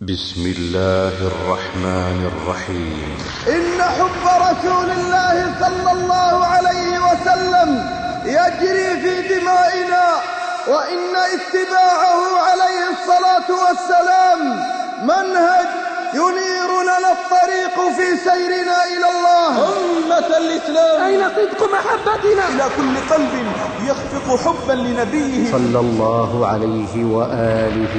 بسم الله الرحمن الرحيم. إن حب رسول الله صلى الله عليه وسلم يجري في دمائنا وإن اتباعه عليه الصلاة والسلام منهج ينير لنا الطريق في سيرنا إلى الله. أمة الإسلام. أين صدق محبتنا؟ إلى كل قلب يخفق حبا لنبيه. صلى الله عليه وآله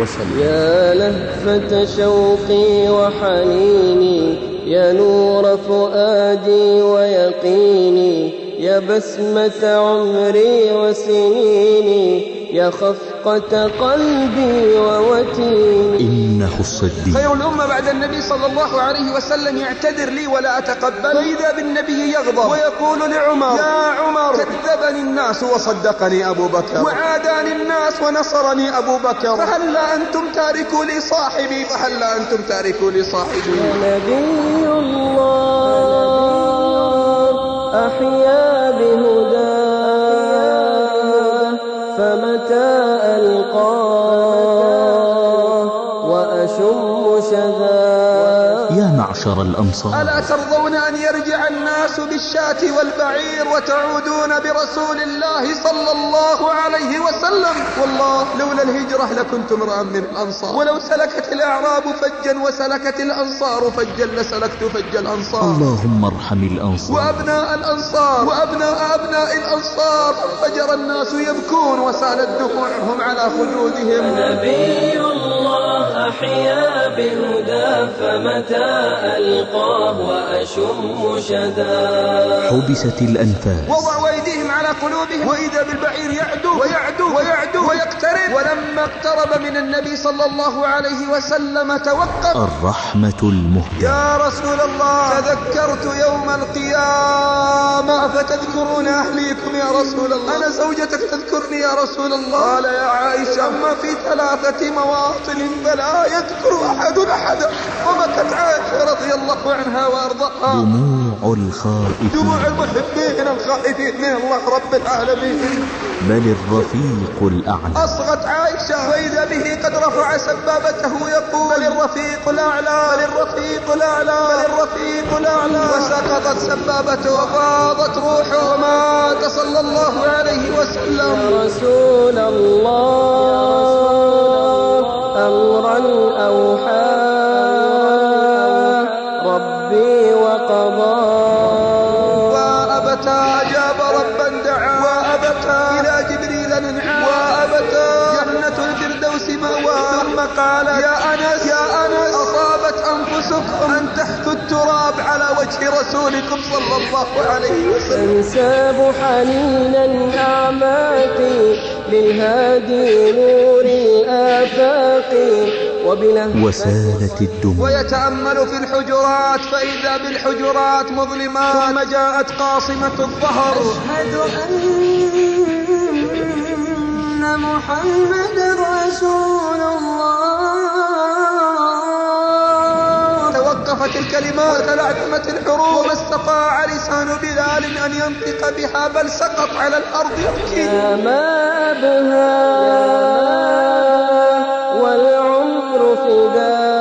وسلم. يا لهفة شوقي وحنيني يا نور فؤادي ويقيني يا بسمة عمري وسنيني يا خفقة قلبي ووتيني. إنه الصديق خير الأمة بعد النبي صلى الله عليه وسلم يعتذر لي ولا أتقبل. فإذا بالنبي يغضب. ويقول لعمر يا عمر. كذبني الناس وصدقني أبو بكر. وعاداني الناس ونصرني أأبو بكر. فهلا أنتم تاركوا لي صاحبي؟ فهلا أنتم تاركوا لي صاحبي؟ يا نبي الله. أحيا بهداه فمتى ألقاه وأشم شذاه يا معشر الأنصار ألا ترضون أن يرجع الناس بالشاة والبعير وتعودون برسول الله صلى الله عليه وسلم. والله لولا الهجرة لكنت امرأ من الأنصار. ولو سلكت الأعراب فجا وسلكت الأنصار فجا لسلكت فج الأنصار. اللهم ارحم الأنصار. وأبناء الأنصار وأبناء أبناء الأنصار. فجر الناس يبكون وسالت دموعهم على خدودهم نبي الله أحيا بهداه فمتى ألقاه وأشم شذاه حبست الأنفاس. وضعوا أيديهم على قلوبهم. وإذا بالبعير يعدو ويعدو ويعدو ويقترب. ولما اقترب من النبي صلى الله عليه وسلم توقف. الرحمة المهدى يا رسول الله تذكرت يوم القيامة. فتذكرون أهليكم يا رسول الله؟ أنا زوجتك تذكرني يا رسول الله. قال يا عائشة أما في ثلاثة مواطن فلا يذكر أحد أحدا وبكت عائشة رضي الله عنها وأرضاها. دموع الخائفين. دموع المحبين الخائفين. من الله رب العالمين. بل الرفيق الأعلى. أصغت عائشة وإذا به قد رفع سبابته يقول بل الرفيق الأعلى. بل الرفيق الأعلى. بل الرفيق الأعلى. وسقطت سبابته وفاضت روحه ومات صلى الله عليه وسلم. يا رسول الله أمرا أوحاه مأوى ثم قال يا أنس يا أنس أصابت أنفسكم أن تحثوا التراب على وجه رسولكم صلى الله عليه وسلم. تنساب حنينا أعماقي للهادي نور الآفاق وبله وسالت الدموع. ويتأمل في الحجرات فإذا بالحجرات مظلمات ثم جاءت قاصمة الظهر. أشهد أن محمد رسول الله توقفت الكلمات وتلعثمت الحروف وما استطاع لسان بلال أن ينطق بها بل سقط على الأرض يبكي. يا ما أبهى والعمر فداه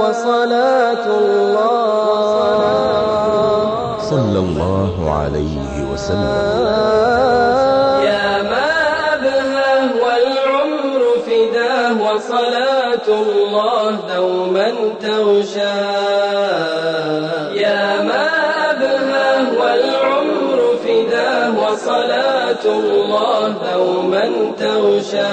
وصلاة الله. صلى الله عليه وسلم. وصلاة الله دوما تغشاه يا ما أبهى والعمر فداه وصلاة الله دوما تغشاه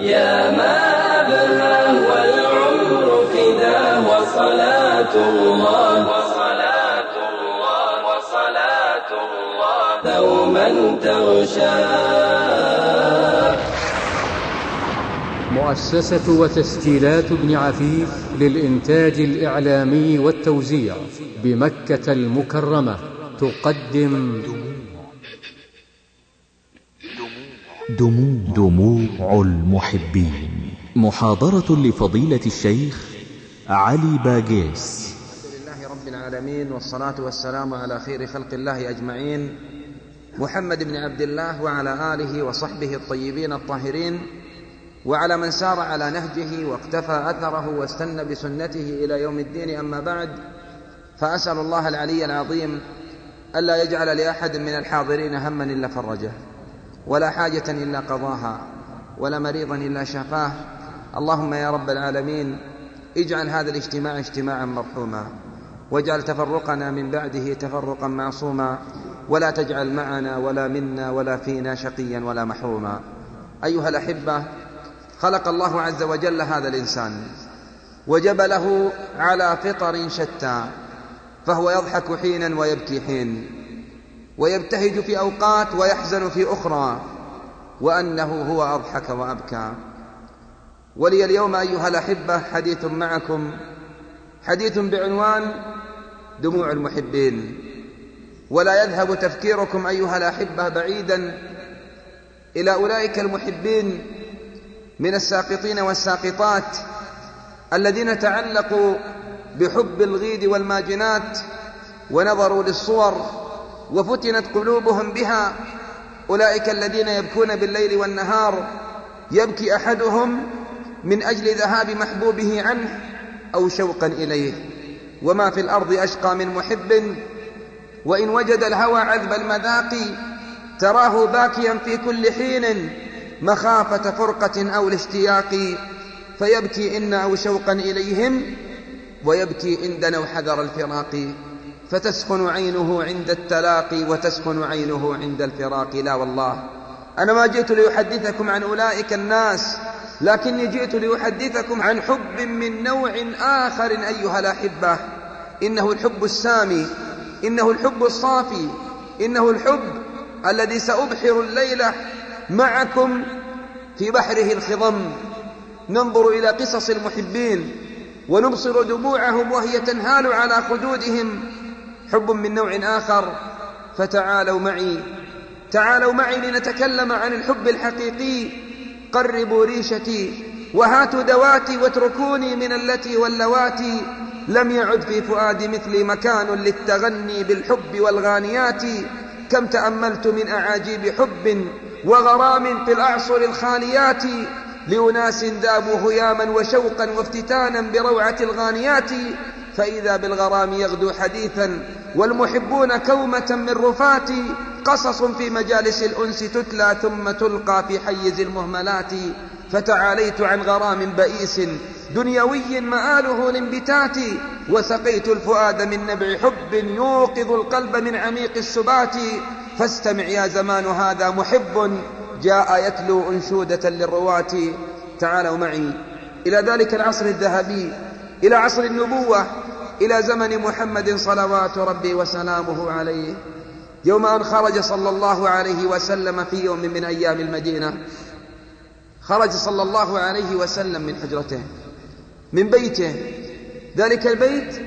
يا ما أبهى والعمر فداه وصلاة الله وصلاة الله وصلاة الله دوما تغشاه مؤسسة وتسجيلات ابن عفيف للإنتاج الإعلامي والتوزيع بمكة المكرمة تقدم دموع دموع المحبين. محاضرة لفضيلة الشيخ علي باقيس لله رب العالمين والصلاة والسلام على خير خلق الله أجمعين. محمد بن عبد الله وعلى آله وصحبه الطيبين الطاهرين. وعلى من سار على نهجه واقتفى أثره واستنى بسنته إلى يوم الدين أما بعد فأسأل الله العلي العظيم ألا يجعل لأحد من الحاضرين هما إلا فرجه ولا حاجة إلا قضاها ولا مريضا إلا شفاه. اللهم يا رب العالمين اجعل هذا الاجتماع اجتماعا مرحوما واجعل تفرقنا من بعده تفرقا معصوما ولا تجعل معنا ولا منا ولا فينا شقيا ولا محروما. أيها الأحبة خلق الله عز وجل هذا الإنسان. وجبله على فطر شتى فهو يضحك حينا ويبكي حين. ويبتهج في أوقات ويحزن في أخرى وأنه هو أضحك وأبكى. ولي اليوم أيها الأحبة حديث معكم. حديث بعنوان دموع المحبين. ولا يذهب تفكيركم أيها الأحبة بعيدا إلى أولئك المحبين من الساقطين والساقطات الذين تعلقوا بحب الغيد والماجنات ونظروا للصور وفتنت قلوبهم بها أولئك الذين يبكون بالليل والنهار يبكي أحدهم من أجل ذهاب محبوبه عنه أو شوقا إليه وما في الأرض أشقى من محب وإن وجد الهوى عذب المذاق تراه باكيا في كل حين مخافة فرقة أو الاشتياق فيبكي إن أو شوقا إليهم ويبكي إن دنوا حذر الفراق. فتسخن عينه عند التلاقي وتسخن عينه عند الفراق. لا والله. أنا ما جئت لأحدثكم عن أولئك الناس لكني جئت لأحدثكم عن حب من نوع آخر أيها الأحبة. إنه الحب السامي إنه الحب الصافي إنه الحب الذي سأبحر الليلة معكم في بحره الخضم. ننظر إلى قصص المحبين ونبصر دموعهم وهي تنهال على خدودهم. حب من نوع آخر. فتعالوا معي. تعالوا معي لنتكلم عن الحب الحقيقي. قربوا ريشتي وهاتوا دواتي واتركوني من التي واللواتي. لم يعد في فؤادي مثلي مكان للتغني بالحب والغانيات. كم تأملت من أعاجيب حب وغرام في الأعصر الخاليات لأناس ذابوا هياما وشوقا وافتتانا بروعة الغانيات فإذا بالغرام يغدو حديثا والمحبون كومة من رفات قصص في مجالس الأنس تتلى ثم تلقى في حيز المهملات. فتعاليت عن غرام بئيس دنيوي مآله الانبتات وسقيت الفؤاد من نبع حب يوقظ القلب من عميق السبات. فاستمع يا زمان هذا محب جاء يتلو أنشودة للرواة. تعالوا معي إلى ذلك العصر الذهبي إلى عصر النبوة إلى زمن محمد صلوات ربي وسلامه عليه. يوم أن خرج صلى الله عليه وسلم في يوم من أيام المدينة. خرج صلى الله عليه وسلم من حجرته من بيته. ذلك البيت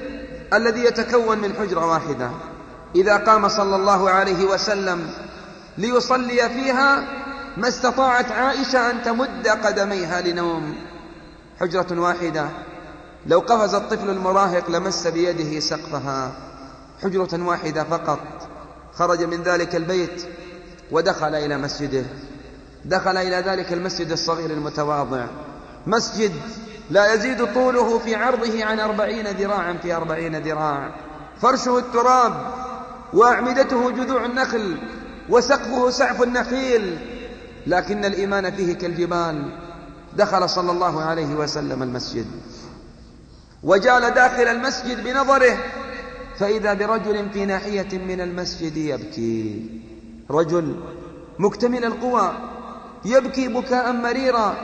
الذي يتكون من حجرة واحدة. إذا قام صلى الله عليه وسلم ليصلي فيها ما استطاعت عائشة أن تمد قدميها لنوم. حجرة واحدة. لو قفز الطفل المراهق لمس بيده سقفها. حجرة واحدة فقط. خرج من ذلك البيت ودخل إلى مسجده. دخل إلى ذلك المسجد الصغير المتواضع. مسجد لا يزيد طوله في عرضه عن أربعين ذراعا في أربعين ذراع. فرشه التراب. وأعمدته جذوع النخل وسقفه سعف النخيل لكن الإيمان فيه كالجبال. دخل صلى الله عليه وسلم المسجد. وجال داخل المسجد بنظره فإذا برجل في ناحية من المسجد يبكي. رجل مكتمل القوى يبكي بكاء مريرا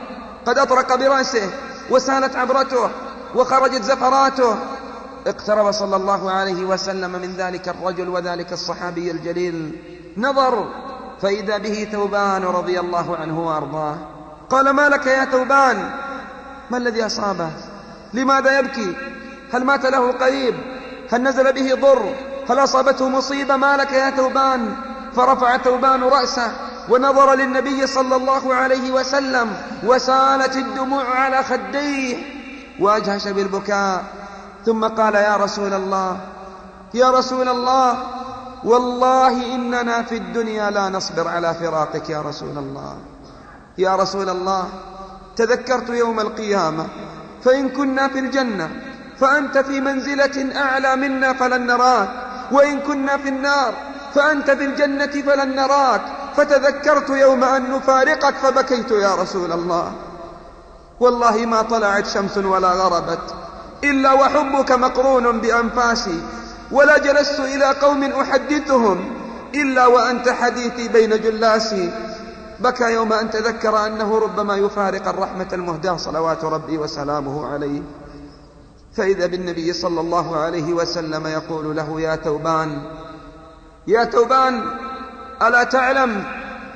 قد أطرق برأسه وسالت عبرته وخرجت زفراته. اقترب صلى الله عليه وسلم من ذلك الرجل وذلك الصحابي الجليل. نظر فإذا به ثوبان رضي الله عنه وأرضاه. قال ما لك يا ثوبان؟ ما الذي أصابه؟ لماذا يبكي؟ هل مات له قريب؟ هل نزل به ضر؟ هل أصابته مصيبة؟ ما لك يا ثوبان؟ فرفع ثوبان رأسه ونظر للنبي صلى الله عليه وسلم وسالت الدموع على خديه. وأجهش بالبكاء. ثم قال يا رسول الله يا رسول الله والله إننا في الدنيا لا نصبر على فراقك يا رسول الله. يا رسول الله تذكرت يوم القيامة فإن كنا في الجنة فأنت في منزلة أعلى منا فلن نراك وإن كنا في النار فأنت في الجنة فلن نراك فتذكرت يوم أن نفارقك فبكيت يا رسول الله. والله ما طلعت شمس ولا غربت إلا وحبك مقرون بأنفاسي ولا جلست إلى قوم أحدثهم إلا وأنت حديثي بين جلاسي. بكى يوم أن تذكر أنه ربما يفارق الرحمة المهداة صلوات ربي وسلامه عليه. فإذا بالنبي صلى الله عليه وسلم يقول له يا توبان يا توبان ألا تعلم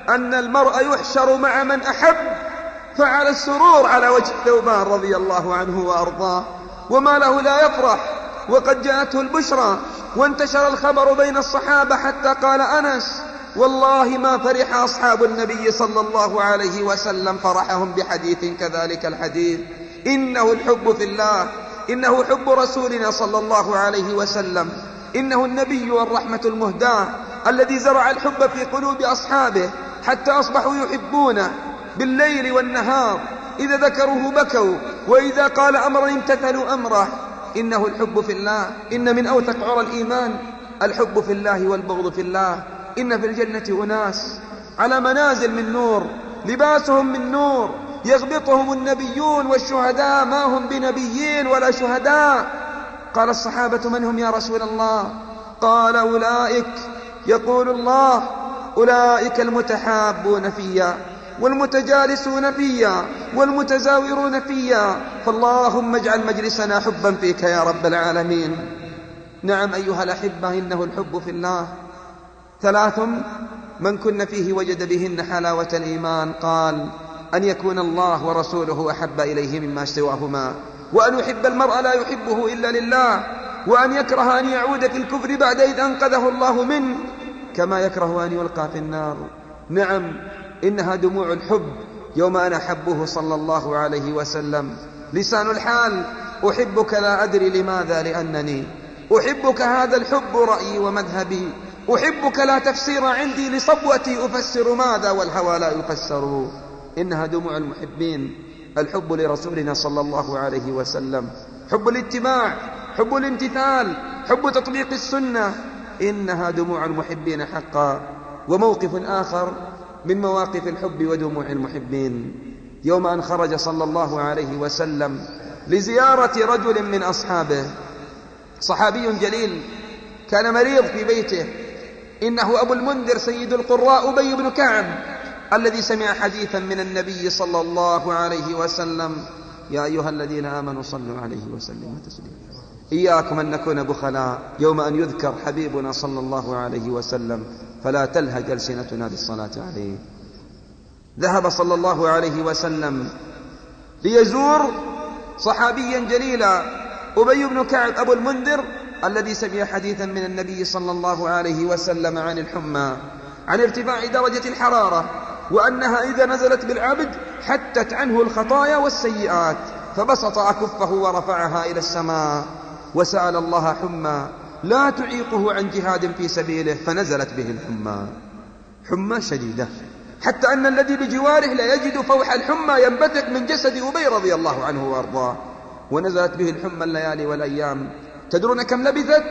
أن المرء يحشر مع من أحب؟ فعلى السرور على وجه ثوبان رضي الله عنه وأرضاه. وما له لا يفرح. وقد جاءته البشرى وانتشر الخبر بين الصحابة حتى قال أنس والله ما فرح أصحاب النبي صلى الله عليه وسلم فرحهم بحديث كذلك الحديث. إنه الحب في الله إنه حب رسولنا صلى الله عليه وسلم. إنه النبي والرحمة المهداة الذي زرع الحب في قلوب أصحابه حتى أصبحوا يحبونه بالليل والنهار. إذا ذكروه بكوا وإذا قال أمرا امتثلوا أمره. إنه الحب في الله. إن من أوثق عرى الإيمان. الحب في الله والبغض في الله. إن في الجنة أناس. على منازل من نور. لباسهم من نور. يغبطهم النبيون والشهداء. ما هم بنبيين ولا شهداء. قال الصحابة من هم يا رسول الله؟ قال أولئك. يقول الله أولئك المتحابون فيا. والمتجالسون فيا والمتزاورون فيا. فاللهم اجعل مجلسنا حبا فيك يا رب العالمين. نعم أيها الأحبة إنه الحب في الله. ثلاث من كن فيه وجد بهن حلاوة الإيمان. قال أن يكون الله ورسوله أحب إليه مما سواهما. وأن يحب المرء لا يحبه إلا لله. وأن يكره أن يعود في الكفر بعد إذ أنقذه الله منه. كما يكره أن يلقى في النار. نعم إنها دموع الحب يوم أنا أحبه صلى الله عليه وسلم. لسان الحال أحبك لا أدري لماذا لأنني أحبك هذا الحب رأيي ومذهبي. أحبك لا تفسير عندي لصبوتي أفسر ماذا والهوى لا يفسر. إنها دموع المحبين الحب لرسولنا صلى الله عليه وسلم. حب الاتباع حب الامتثال حب تطبيق السنة. إنها دموع المحبين حقا. وموقف آخر من مواقف الحب ودموع المحبين. يوم أن خرج صلى الله عليه وسلم لزيارة رجل من أصحابه. صحابي جليل كان مريض في بيته. إنه أبو المنذر سيد القراء أبي بن كعب الذي سمع حديثا من النبي صلى الله عليه وسلم. يا أيها الذين آمنوا صلوا عليه وسلموا تسليما. إياكم أن نكون بخلاء يوم أن يذكر حبيبنا صلى الله عليه وسلم. فلا تلهج ألسنتنا بالصلاة عليه. ذهب صلى الله عليه وسلم ليزور صحابيا جليلا أبي بن كعب أبو المنذر الذي سمع حديثا من النبي صلى الله عليه وسلم عن الحمى عن ارتفاع درجة الحرارة وأنها إذا نزلت بالعبد حتت عنه الخطايا والسيئات فبسط أكفه ورفعها إلى السماء وسأل الله حمى لا تعيقه عن جهاد في سبيله فنزلت به الحمى. حمى شديدة. حتى أن الذي بجواره لا يجد فوح الحمى ينبثق من جسد أبي رضي الله عنه وأرضاه. ونزلت به الحمى الليالي والأيام. تدرون كم لبثت؟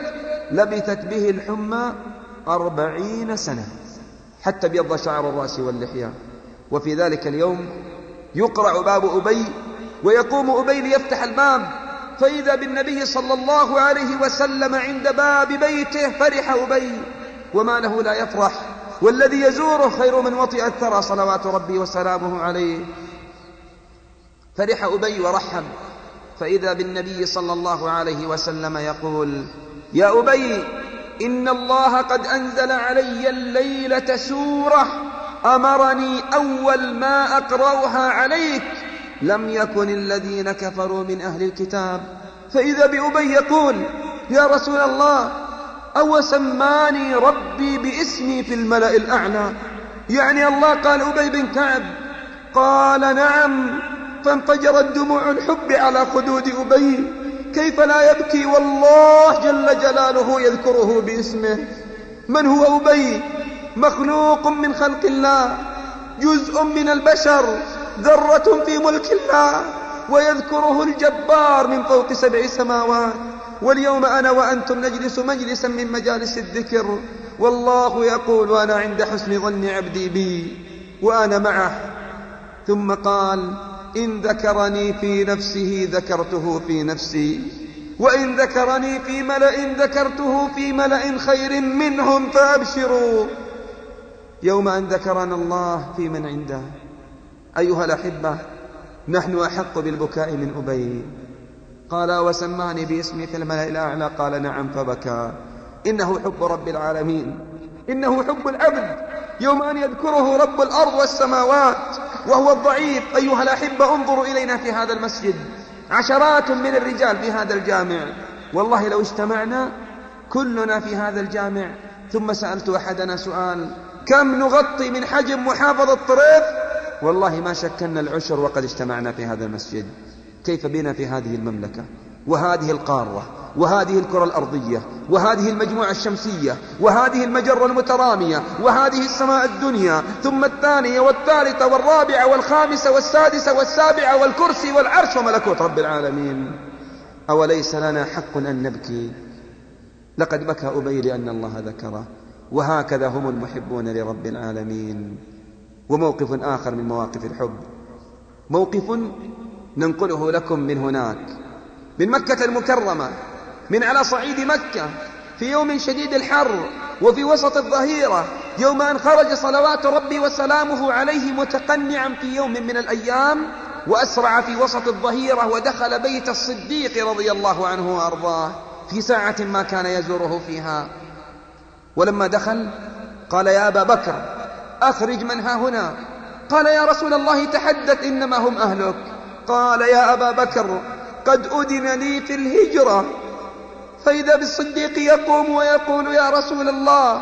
لبثت به الحمى أربعين سنة. حتى بيض شعر الرأس واللحية. وفي ذلك اليوم يقرع باب أبي ويقوم أبي ليفتح الباب. فإذا بالنبي صلى الله عليه وسلم عند باب بيته فرح أبي وما له لا يفرح. والذي يزوره خير من وطئ الثرى صلوات ربي وسلامه عليه. فرح أبي ورحب فإذا بالنبي صلى الله عليه وسلم يقول يا أبي إن الله قد أنزل علي الليلة سورة أمرني أول ما أقرأها عليك لم يكن الذين كفروا من أهل الكتاب. فإذا بأبي يقول يا رسول الله أو سماني ربي باسمي في الملأ الأعلى؟ يعني الله قال أبي بن كعب. قال نعم. فانفجرت دموع الحب على خدود أبي. كيف لا يبكي؟ والله جل جلاله يذكره باسمه. من هو أبي؟ مخلوق من خلق الله جزء من البشر. ذرة في ملك الله ويذكره الجبار من فوق سبع سماوات. واليوم أنا وأنتم نجلس مجلسا من مجالس الذكر. والله يقول أنا عند حسن ظن عبدي بي وأنا معه. ثم قال إن ذكرني في نفسه ذكرته في نفسي وإن ذكرني في ملأ ذكرته في ملأ خير منهم فأبشروا. يوم أن ذكرنا الله في من عنده. أيها الأحبة نحن أحق بالبكاء من أبي. قال وسماني باسمي في الملأ الأعلى. قال نعم فبكى. إنه حب رب العالمين. إنه حب العبد يوم أن يذكره رب الأرض والسماوات وهو الضعيف. أيها الأحبة انظروا إلينا في هذا المسجد. عشرات من الرجال في هذا الجامع. والله لو اجتمعنا كلنا في هذا الجامع. ثم سألت أحدنا سؤال كم نغطي من حجم محافظة طريف والله ما شكلنا العشر وقد اجتمعنا في هذا المسجد. كيف بنا في هذه المملكة؟ وهذه القارة وهذه الكرة الأرضية وهذه المجموعة الشمسية وهذه المجرة المترامية وهذه السماء الدنيا ثم الثانية والثالثة والرابعة والخامسة والسادسة والسابعة والكرسي والعرش وملكوت رب العالمين. أوليس لنا حق أن نبكي؟ لقد بكى أبي لأن الله ذكره. وهكذا هم المحبون لرب العالمين. وموقف آخر من مواقف الحب. موقف ننقله لكم من هناك. من مكة المكرمة من على صعيد مكة في يوم شديد الحر وفي وسط الظهيرة يوم أن خرج صلوات ربي وسلامه عليه متقنعا في يوم من الأيام وأسرع في وسط الظهيرة ودخل بيت الصديق رضي الله عنه وأرضاه. في ساعة ما كان يزوره فيها. ولما دخل قال يا أبا بكر أخرج من ها هنا. قال يا رسول الله تحدث إنما هم أهلك. قال يا أبا بكر قد أذن لي في الهجرة. فإذا بالصديق يقوم ويقول يا رسول الله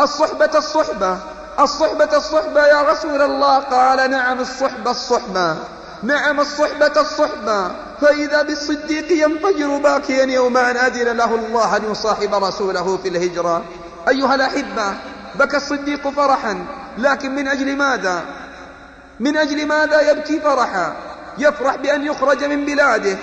الصحبة الصحبة الصحبة الصحبة يا رسول الله. قال نعم الصحبة الصحبة نعم الصحبة الصحبة. فإذا بالصديق ينفجر باكيا يوم أن أذن له الله أن يصاحب رسوله في الهجرة. أيها الأحبة بكى الصديق فرحا. لكن من أجل ماذا؟ من أجل ماذا يبكي فرحا؟ يفرح بأن يخرج من بلاده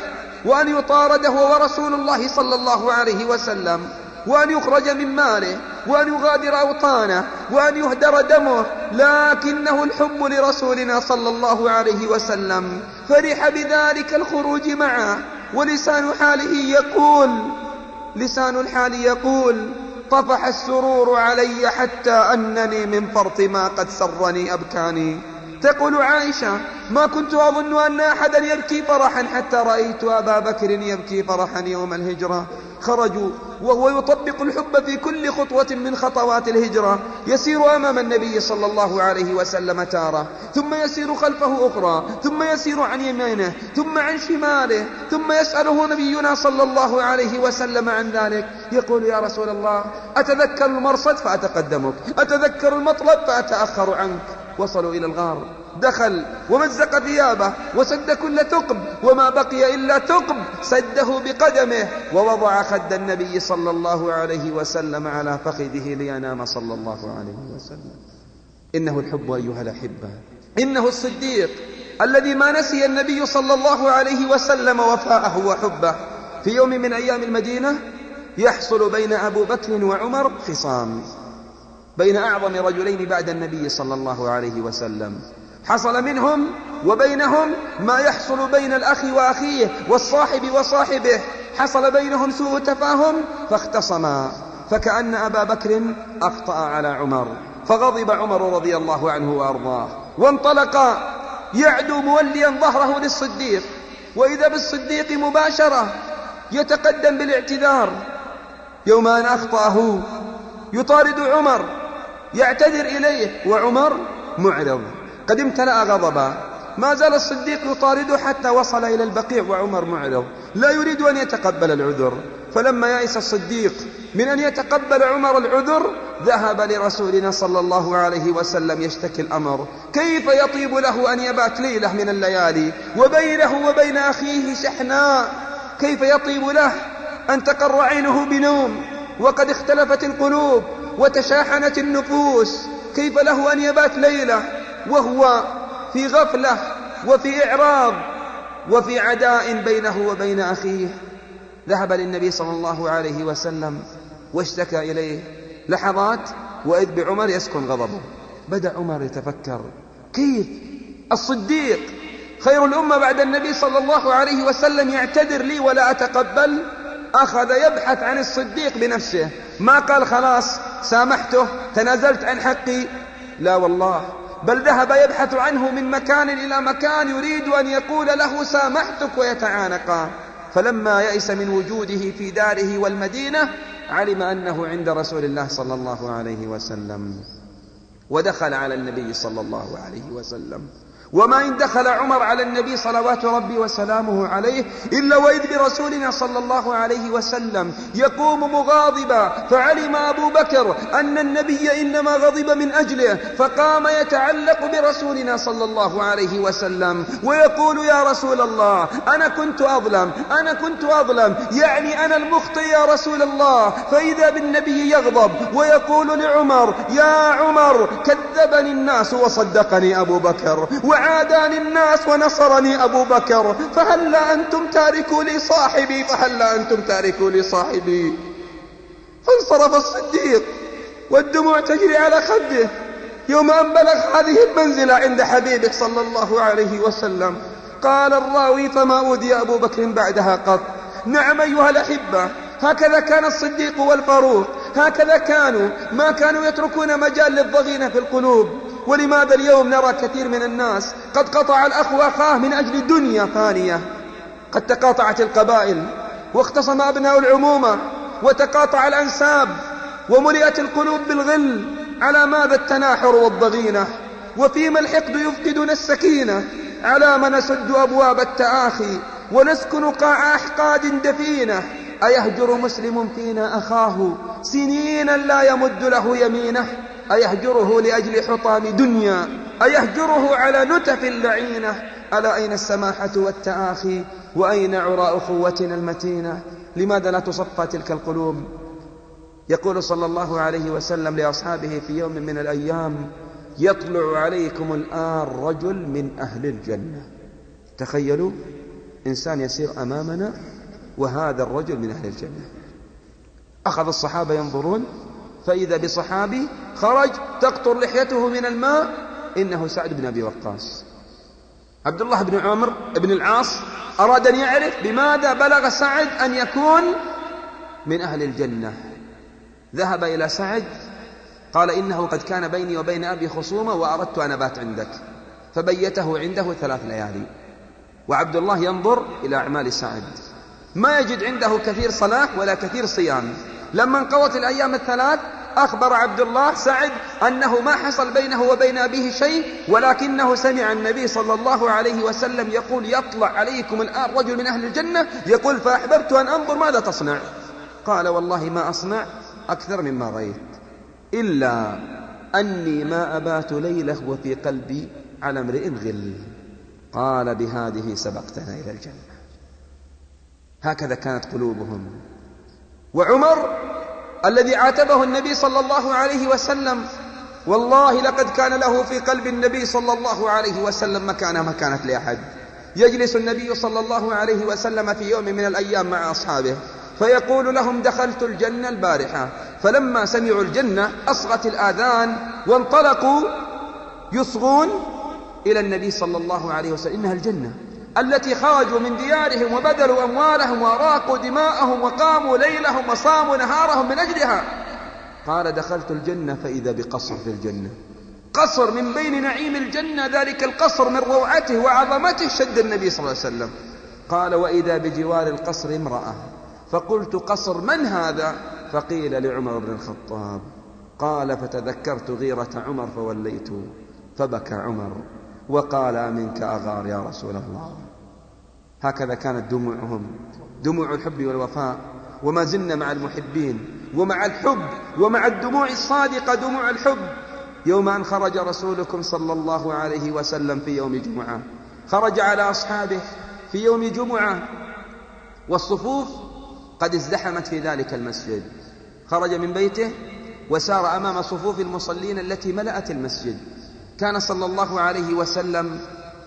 وأن يطارد هو ورسول الله صلى الله عليه وسلم وأن يخرج من ماله وأن يغادر أوطانه وأن يهدر دمه لكنه الحب لرسولنا صلى الله عليه وسلم. فرح بذلك الخروج معه ولسان حاله يقول لسان الحال يقول طفح السرور علي حتى أنني من فرط ما قد سرني أبكاني. تقول عائشة ما كنت أظن أن أحدا يبكي فرحا حتى رأيت أبا بكر يبكي فرحا يوم الهجرة. خرجوا وهو يطبق الحب في كل خطوة من خطوات الهجرة. يسير أمام النبي صلى الله عليه وسلم تارة. ثم يسير خلفه أخرى. ثم يسير عن يمينه. ثم عن شماله. ثم يسأله نبينا صلى الله عليه وسلم عن ذلك. يقول يا رسول الله أتذكر المرصد فأتقدمك. أتذكر المطلب فأتأخر عنك. وصلوا إلى الغار. دخل ومزق ثيابه وسد كل ثقب وما بقي إلا ثقب سده بقدمه ووضع خد النبي صلى الله عليه وسلم على فخذه لينام صلى الله عليه وسلم. إنه الحب أيها الأحبة. إنه الصديق الذي ما نسي النبي صلى الله عليه وسلم وفاءه وحبه. في يوم من أيام المدينة يحصل بين أبو بكر وعمر خصام. بين أعظم رجلين بعد النبي صلى الله عليه وسلم. حصل منهم وبينهم ما يحصل بين الأخ وأخيه والصاحب وصاحبه. حصل بينهم سوء تفاهم فاختصما فكأن أبا بكر أخطأ على عمر فغضب عمر رضي الله عنه وأرضاه وانطلق يعدو موليا ظهره للصديق وإذا بالصديق مباشرة يتقدم بالاعتذار. يوم أن أخطأه يطارد عمر يعتذر إليه. وعمر معرض. قد امتلأ غضبا. ما زال الصديق يطارده حتى وصل إلى البقيع وعمر معرض. لا يريد أن يتقبل العذر. فلما يئس الصديق من أن يتقبل عمر العذر ذهب لرسولنا صلى الله عليه وسلم يشتكي الأمر. كيف يطيب له أن يبات ليلة من الليالي؟ وبينه وبين أخيه شحناء. كيف يطيب له أن تقر عينه بنوم؟ وقد اختلفت القلوب. وتشاحنت النفوس. كيف له أن يبات ليلة وهو في غفلة وفي إعراض وفي عداء بينه وبين أخيه. ذهب للنبي صلى الله عليه وسلم واشتكى إليه. لحظات وإذ بعمر يسكن غضبه. بدأ عمر يتفكر. كيف؟ الصديق. خير الأمة بعد النبي صلى الله عليه وسلم يعتذر لي ولا أتقبل. أخذ يبحث عن الصديق بنفسه. ما قال خلاص. سامحته تنازلت عن حقي. لا والله بل ذهب يبحث عنه من مكان إلى مكان يريد أن يقول له سامحتك ويتعانقا فلما يئس من وجوده في داره والمدينة علم أنه عند رسول الله صلى الله عليه وسلم. ودخل على النبي صلى الله عليه وسلم. وما إن دخل عمر على النبي صلوات ربي وسلامه عليه إلا وإذ برسولنا صلى الله عليه وسلم يقوم مغاضبا فعلم أبو بكر أن النبي إنما غضب من أجله فقام يتعلق برسولنا صلى الله عليه وسلم ويقول يا رسول الله أنا كنت أظلم أنا كنت أظلم يعني أنا المخطئ يا رسول الله فإذا بالنبي يغضب ويقول لعمر يا عمر كذبني الناس وصدقني أبو بكر وعاداني الناس ونصرني أبو بكر فهلا أنتم تاركوا لي صاحبي؟ فهلا أنتم تاركوا لي صاحبي؟ فانصرف الصديق والدموع تجري على خده يوم أن بلغ هذه المنزلة عند حبيبه صلى الله عليه وسلم. قال الراوي فما أودي أبو بكر بعدها قط. نعم أيها الأحبة هكذا كان الصديق والفاروق هكذا كانوا ما كانوا يتركون مجال للضغينة في القلوب. ولماذا اليوم نرى كثير من الناس قد قطع الأخ أخاه من أجل دنيا فانية قد تقاطعت القبائل واختصم أبناء العمومة وتقاطع الأنساب وملئت القلوب بالغل على ماذا التناحر والضغينة؟ وفيما الحقد يفقدنا السكينة؟ على ما نسد أبواب التآخي ونسكن قاع أحقاد دفينة؟ أيهجر مسلم فينا أخاه سنينا لا يمد له يمينة؟ أيهجره لأجل حطام دنيا؟ أيهجره على نتف لعينة ألا أين السماحة والتآخي؟ وأين عراء أخوتنا المتينة؟ لماذا لا تصفى تلك القلوب؟ يقول صلى الله عليه وسلم لأصحابه في يوم من الأيام يطلع عليكم الآن رجل من أهل الجنة. تخيلوا إنسان يسير أمامنا وهذا الرجل من أهل الجنة. أخذ الصحابة ينظرون فإذا بصحابي خرج تقطر لحيته من الماء. إنه سعد بن أبي وقاص. عبد الله بن عمر بن العاص أراد أن يعرف بماذا بلغ سعد أن يكون من أهل الجنة. ذهب إلى سعد قال إنه قد كان بيني وبين أبي خصومة وأردت أن أبات عندك. فبيته عنده ثلاث ليالي. وعبد الله ينظر إلى أعمال سعد. ما يجد عنده كثير صلاة ولا كثير صيام. لما انقضت الأيام الثلاث أخبر عبد الله سعد أنه ما حصل بينه وبين أبيه شيء ولكنه سمع النبي صلى الله عليه وسلم يقول يطلع عليكم الآن رجل من أهل الجنة؟ يقول فأحببت أن أنظر ماذا تصنع؟ قال والله ما أصنع أكثر مما رأيت إلا أني ما أبات ليلة وفي قلبي على امرئ غل. قال بهذه سبقتنا إلى الجنة. هكذا كانت قلوبهم. وعمر الذي عاتبه النبي صلى الله عليه وسلم. والله لقد كان له في قلب النبي صلى الله عليه وسلم مكانه ما كانت لأحد. يجلس النبي صلى الله عليه وسلم في يوم من الأيام مع أصحابه فيقول لهم دخلت الجنة البارحة. فلما سمعوا الجنة أصغت الآذان وانطلقوا يصغون إلى النبي صلى الله عليه وسلم. إنها الجنة. التي خرجوا من ديارهم وبذلوا أموالهم وراقوا دماءهم وقاموا ليلهم وصاموا نهارهم من أجلها. قال دخلت الجنة فإذا بقصر في الجنة. قصر من بين نعيم الجنة ذلك القصر من روعته وعظمته شد النبي صلى الله عليه وسلم. قال وإذا بجوار القصر امرأة. فقلت قصر من هذا؟ فقيل لعمر بن الخطاب. قال فتذكرت غيرة عمر فوليت فبكى عمر. وقال منك أغار يا رسول الله. هكذا كانت دموعهم. دموع الحب والوفاء. وما زلنا مع المحبين. ومع الحب. ومع الدموع الصادقة دموع الحب. يوم أن خرج رسولكم صلى الله عليه وسلم في يوم جمعة. خرج على أصحابه في يوم جمعة. والصفوف قد ازدحمت في ذلك المسجد. خرج من بيته وسار أمام صفوف المصلين التي ملأت المسجد. كان صلى الله عليه وسلم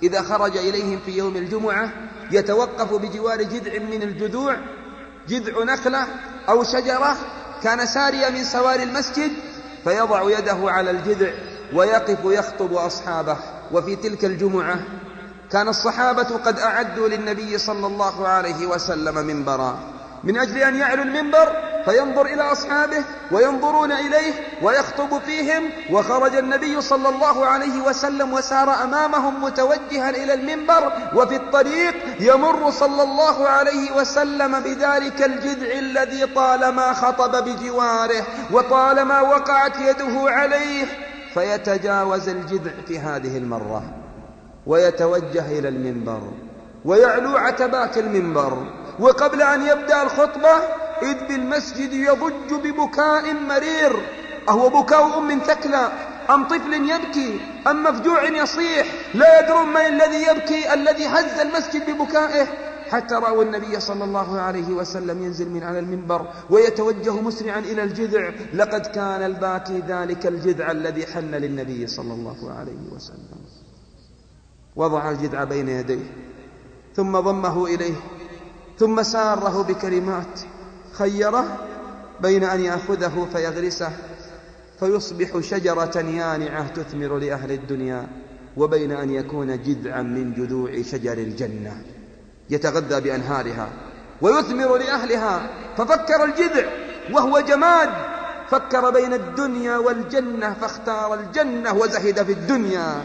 إذا خرج إليهم في يوم الجمعة يتوقف بجوار جذع من الجذوع جذع نخلة أو شجرة كان ساريا من سواري المسجد فيضع يده على الجذع ويقف يخطب أصحابه. وفي تلك الجمعة كان الصحابة قد أعدوا للنبي صلى الله عليه وسلم منبرا. من أجل أن يعلو المنبر فينظر إلى أصحابه وينظرون إليه ويخطب فيهم. وخرج النبي صلى الله عليه وسلم وسار أمامهم متوجها إلى المنبر. وفي الطريق يمر صلى الله عليه وسلم بذلك الجذع الذي طالما خطب بجواره وطالما وقعت يده عليه. فيتجاوز الجذع في هذه المرة ويتوجه إلى المنبر ويعلو عتبات المنبر. وقبل أن يبدأ الخطبة إذ بالمسجد يضج ببكاء مرير أهو بكاء أم ثكلى أم طفل يبكي أم مفجوع يصيح لا يدرون من الذي يبكي الذي هز المسجد ببكائه. حتى رأوا النبي صلى الله عليه وسلم ينزل من على المنبر ويتوجه مسرعا إلى الجذع لقد كان الباكي ذلك الجذع الذي حن للنبي صلى الله عليه وسلم. وضع الجذع بين يديه ثم ضمه إليه ثم ساره بكلمات خيره بين أن يأخذه فيغرسه فيصبح شجرة يانعة تثمر لأهل الدنيا وبين أن يكون جذعا من جذوع شجر الجنة يتغذى بأنهارها ويثمر لأهلها ففكر الجذع وهو جماد فكر بين الدنيا والجنة فاختار الجنة وزهد في الدنيا.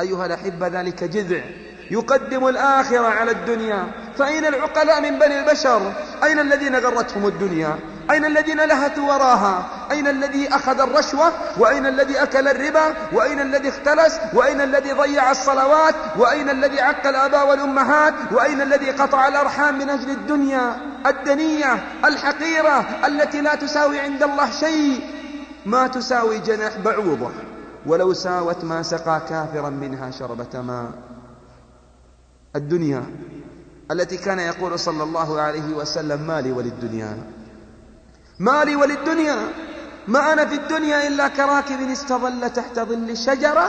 أيها الأحبة ذلك جذع يقدم الآخرة على الدنيا. فأين العقلاء من بني البشر؟ أين الذين غرتهم الدنيا؟ أين الذين لهثوا وراها؟ أين الذي أخذ الرشوة؟ وأين الذي أكل الربا؟ وأين الذي اختلس؟ وأين الذي ضيع الصلوات؟ وأين الذي عق الآباء والأمهات؟ وأين الذي قطع الأرحام من أجل الدنيا؟ الدنية الحقيرة التي لا تساوي عند الله شيء. ما تساوي جناح بعوضة ولو ساوت ما سقى كافرا منها شربة ماء. الدنيا التي كان يقول صلى الله عليه وسلم مالي وللدنيا. مالي وللدنيا؟ ما أنا في الدنيا إلا كراكب استظل تحت ظل شجرة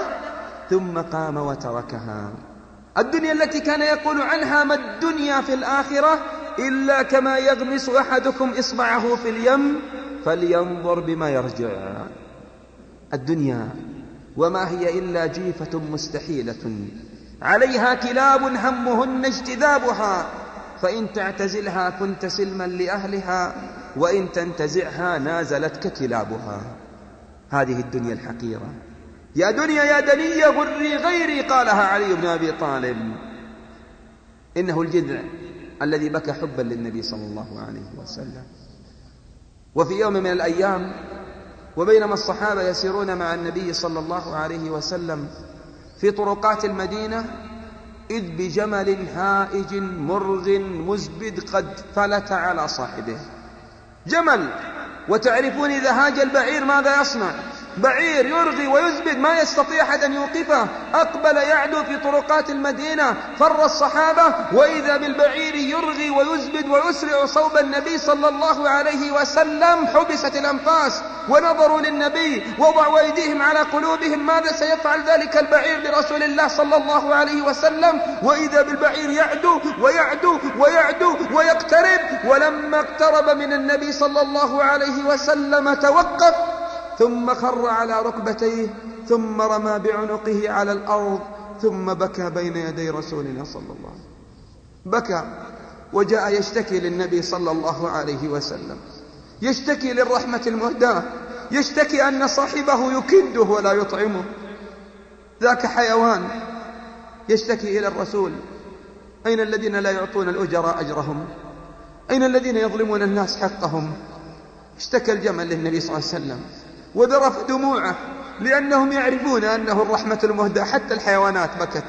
ثم قام وتركها. الدنيا التي كان يقول عنها ما الدنيا في الآخرة إلا كما يغمس أحدكم إصبعه في اليم فلينظر بما يرجع. الدنيا وما هي إلا جيفة مستحيلة. عليها كلاب همهن اجتذابها فإن تعتزلها كنت سلما لأهلها وإن تنتزعها نازلتك كلابها. هذه الدنيا الحقيرة. يا دنيا يا دنيا غري غيري قالها علي بن أبي طالب. إنه الجذع الذي بكى حبا للنبي صلى الله عليه وسلم. وفي يوم من الأيام وبينما الصحابة يسيرون مع النبي صلى الله عليه وسلم في طرقات المدينة إذ بجمل هائج مرغ مزبد قد فلت على صاحبه. جمل وتعرفون إذا هاج البعير ماذا يصنع؟ بعير يرغي ويزبد ما يستطيع أحد أن يوقفه. أقبل يعدو في طرقات المدينة فر الصحابة وإذا بالبعير يرغي ويزبد ويسرع صوب النبي صلى الله عليه وسلم حبست الأنفاس ونظروا للنبي وضعوا أيديهم على قلوبهم ماذا سيفعل ذلك البعير لرسول الله صلى الله عليه وسلم؟ وإذا بالبعير يعدو ويعدو ويعدو ويقترب ولما اقترب من النبي صلى الله عليه وسلم توقف ثم خر على ركبتيه ثم رمى بعنقه على الأرض ثم بكى بين يدي رسولنا صلى الله عليه وسلم. بكى وجاء يشتكي للنبي صلى الله عليه وسلم. يشتكي للرحمة المهداة. يشتكي أن صاحبه يكده ولا يطعمه. ذاك حيوان يشتكي إلى الرسول. أين الذين لا يعطون الأجراء أجرهم؟ أين الذين يظلمون الناس حقهم؟ اشتكى الجمل للنبي صلى الله عليه وسلم. وذرف دموعه لأنهم يعرفون أنه الرحمة المهدى حتى الحيوانات بكت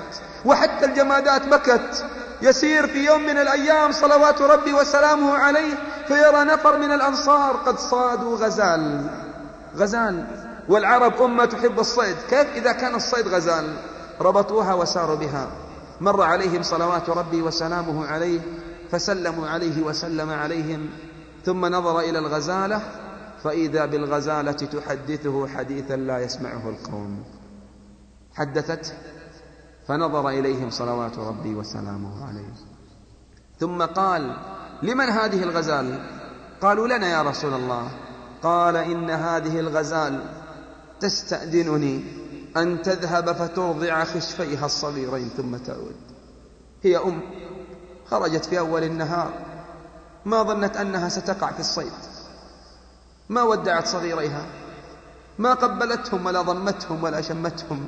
وحتى الجمادات بكت. يسير في يوم من الأيام صلوات ربي وسلامه عليه فيرى نفر من الأنصار قد صادوا غزال. غزال. والعرب أمة تحب الصيد. كيف إذا كان الصيد غزال؟ ربطوها وساروا بها. مر عليهم صلوات ربي وسلامه عليه فسلموا عليه وسلم عليهم ثم نظر إلى الغزالة فإذا بالغزالة تحدثه حديثا لا يسمعه القوم. حدثته فنظر إليهم صلوات ربي وسلامه عليه. ثم قال لمن هذه الغزال؟ قالوا لنا يا رسول الله. قال إن هذه الغزال تستأذنني أن تذهب فترضع خشفيها الصغيرين ثم تعود. هي أم خرجت في أول النهار. ما ظنت أنها ستقع في الصيد. ما ودعت صغيريها ما قبلتهم ولا ضمتهم ولا شمتهم.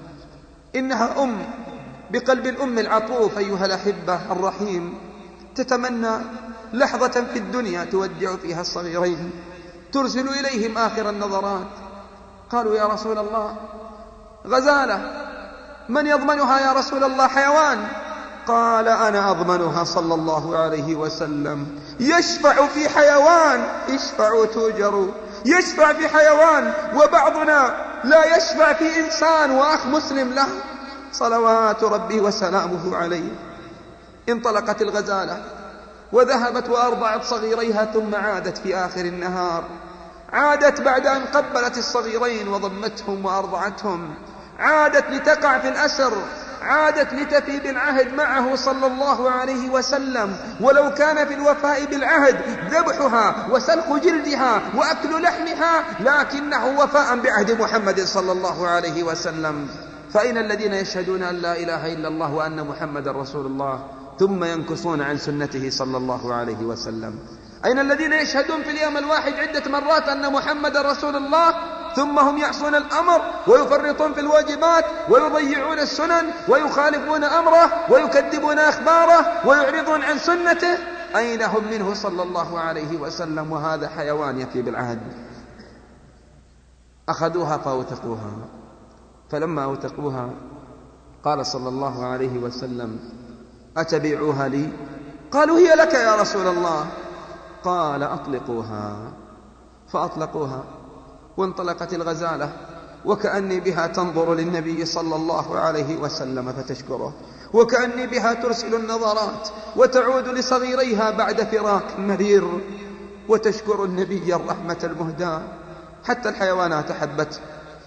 إنها أم بقلب الأم العطوف أيها الأحبة الرحيم. تتمنى لحظة في الدنيا تودع فيها الصغيرين ترسل إليهم آخر النظرات. قالوا يا رسول الله غزالة من يضمنها يا رسول الله حيوان؟ قال أنا أضمنها صلى الله عليه وسلم. يشفع في حيوان اشفعوا توجروا يشفع في حيوان وبعضنا لا يشفع في إنسان وأخ مسلم له. صلوات ربي وسلامه عليه. انطلقت الغزالة وذهبت وأرضعت صغيريها ثم عادت في آخر النهار. عادت بعد أن قبلت الصغيرين وضمتهم وأرضعتهم. عادت لتقع في الأسر عادت لتفي بالعهد معه صلى الله عليه وسلم. ولو كان في الوفاء بالعهد ذبحها وسلخ جلدها وأكل لحمها لكنه وفاء بعهد محمد صلى الله عليه وسلم. فأين الذين يشهدون أن لا إله إلا الله وأن محمد رسول الله ثم ينكصون عن سنته صلى الله عليه وسلم. أين الذين يشهدون في اليوم الواحد عدة مرات أن محمد رسول الله؟ ثم هم يعصون الأمر ويفرطون في الواجبات ويضيعون السنن ويخالفون أمره ويكذبون أخباره ويعرضون عن سنته. أين هم منه صلى الله عليه وسلم؟ وهذا حيوان يفي بالعهد. أخذوها فأوثقوها. فلما أوثقوها قال صلى الله عليه وسلم أتبيعوها لي؟ قالوا هي لك يا رسول الله. قال أطلقوها. فأطلقوها. وانطلقت الغزالة وكأني بها تنظر للنبي صلى الله عليه وسلم فتشكره وكأني بها ترسل النظرات وتعود لصغيريها بعد فراق مرير وتشكر النبي الرحمة المهداة حتى الحيوانات أحبته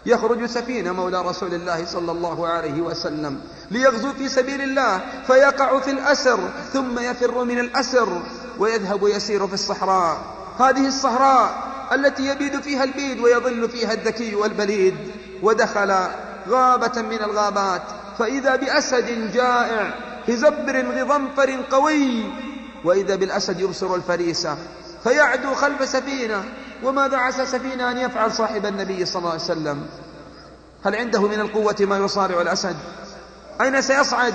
يخرج سفينة مولى رسول الله صلى الله عليه وسلم ليغزو في سبيل الله فيقع في الأسر ثم يفر من الأسر ويذهب يسير في الصحراء. هذه الصحراء التي يبيد فيها البيد ويظل فيها الذكي والبليد ودخل غابة من الغابات فإذا بأسد جائع زبر غضنفر قوي وإذا بالأسد يبصر الفريسة فيعدو خلف سفينة وماذا عسى سفينة أن يفعل صاحب النبي صلى الله عليه وسلم؟ هل عنده من القوة ما يصارع الأسد؟ أين سيصعد؟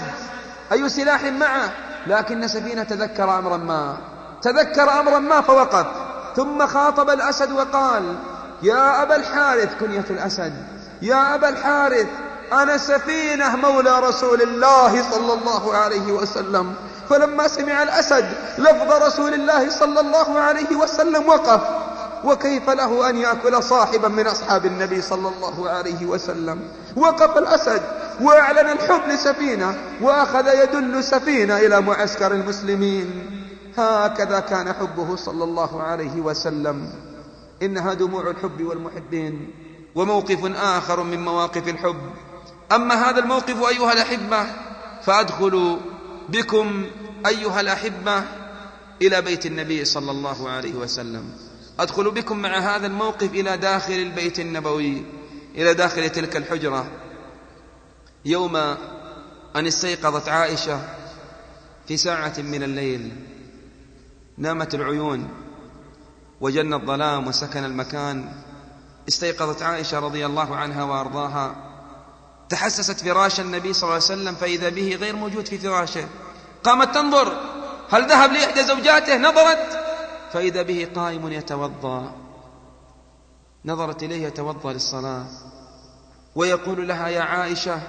أي سلاح معه؟ لكن سفينة تذكر أمرا ما تذكر أمرا ما فوقف. ثم خاطب الأسد وقال يا أبا الحارث كنية الأسد يا أبا الحارث أنا سفينة مولى رسول الله صلى الله عليه وسلم. فلما سمع الأسد لفظ رسول الله صلى الله عليه وسلم وقف. وكيف له أن يأكل صاحبا من أصحاب النبي صلى الله عليه وسلم؟ وقف الأسد وأعلن الحب لسفينة وأخذ يدل سفينة إلى معسكر المسلمين. هكذا كان حبه صلى الله عليه وسلم. إنها دموع الحب والمحبين وموقف آخر من مواقف الحب. أما هذا الموقف أيها الأحبة فأدخل بكم أيها الأحبة إلى بيت النبي صلى الله عليه وسلم. أدخل بكم مع هذا الموقف إلى داخل البيت النبوي إلى داخل تلك الحجرة. يوم أن استيقظت عائشة في ساعة من الليل نامت العيون وجن الظلام وسكن المكان. استيقظت عائشة رضي الله عنها وأرضاها. تحسست فراش النبي صلى الله عليه وسلم فإذا به غير موجود في فراشه. قامت تنظر هل ذهب لإحدى زوجاته؟ نظرت. فإذا به قائم يتوضأ. نظرت إليه يتوضأ للصلاة. ويقول لها يا عائشة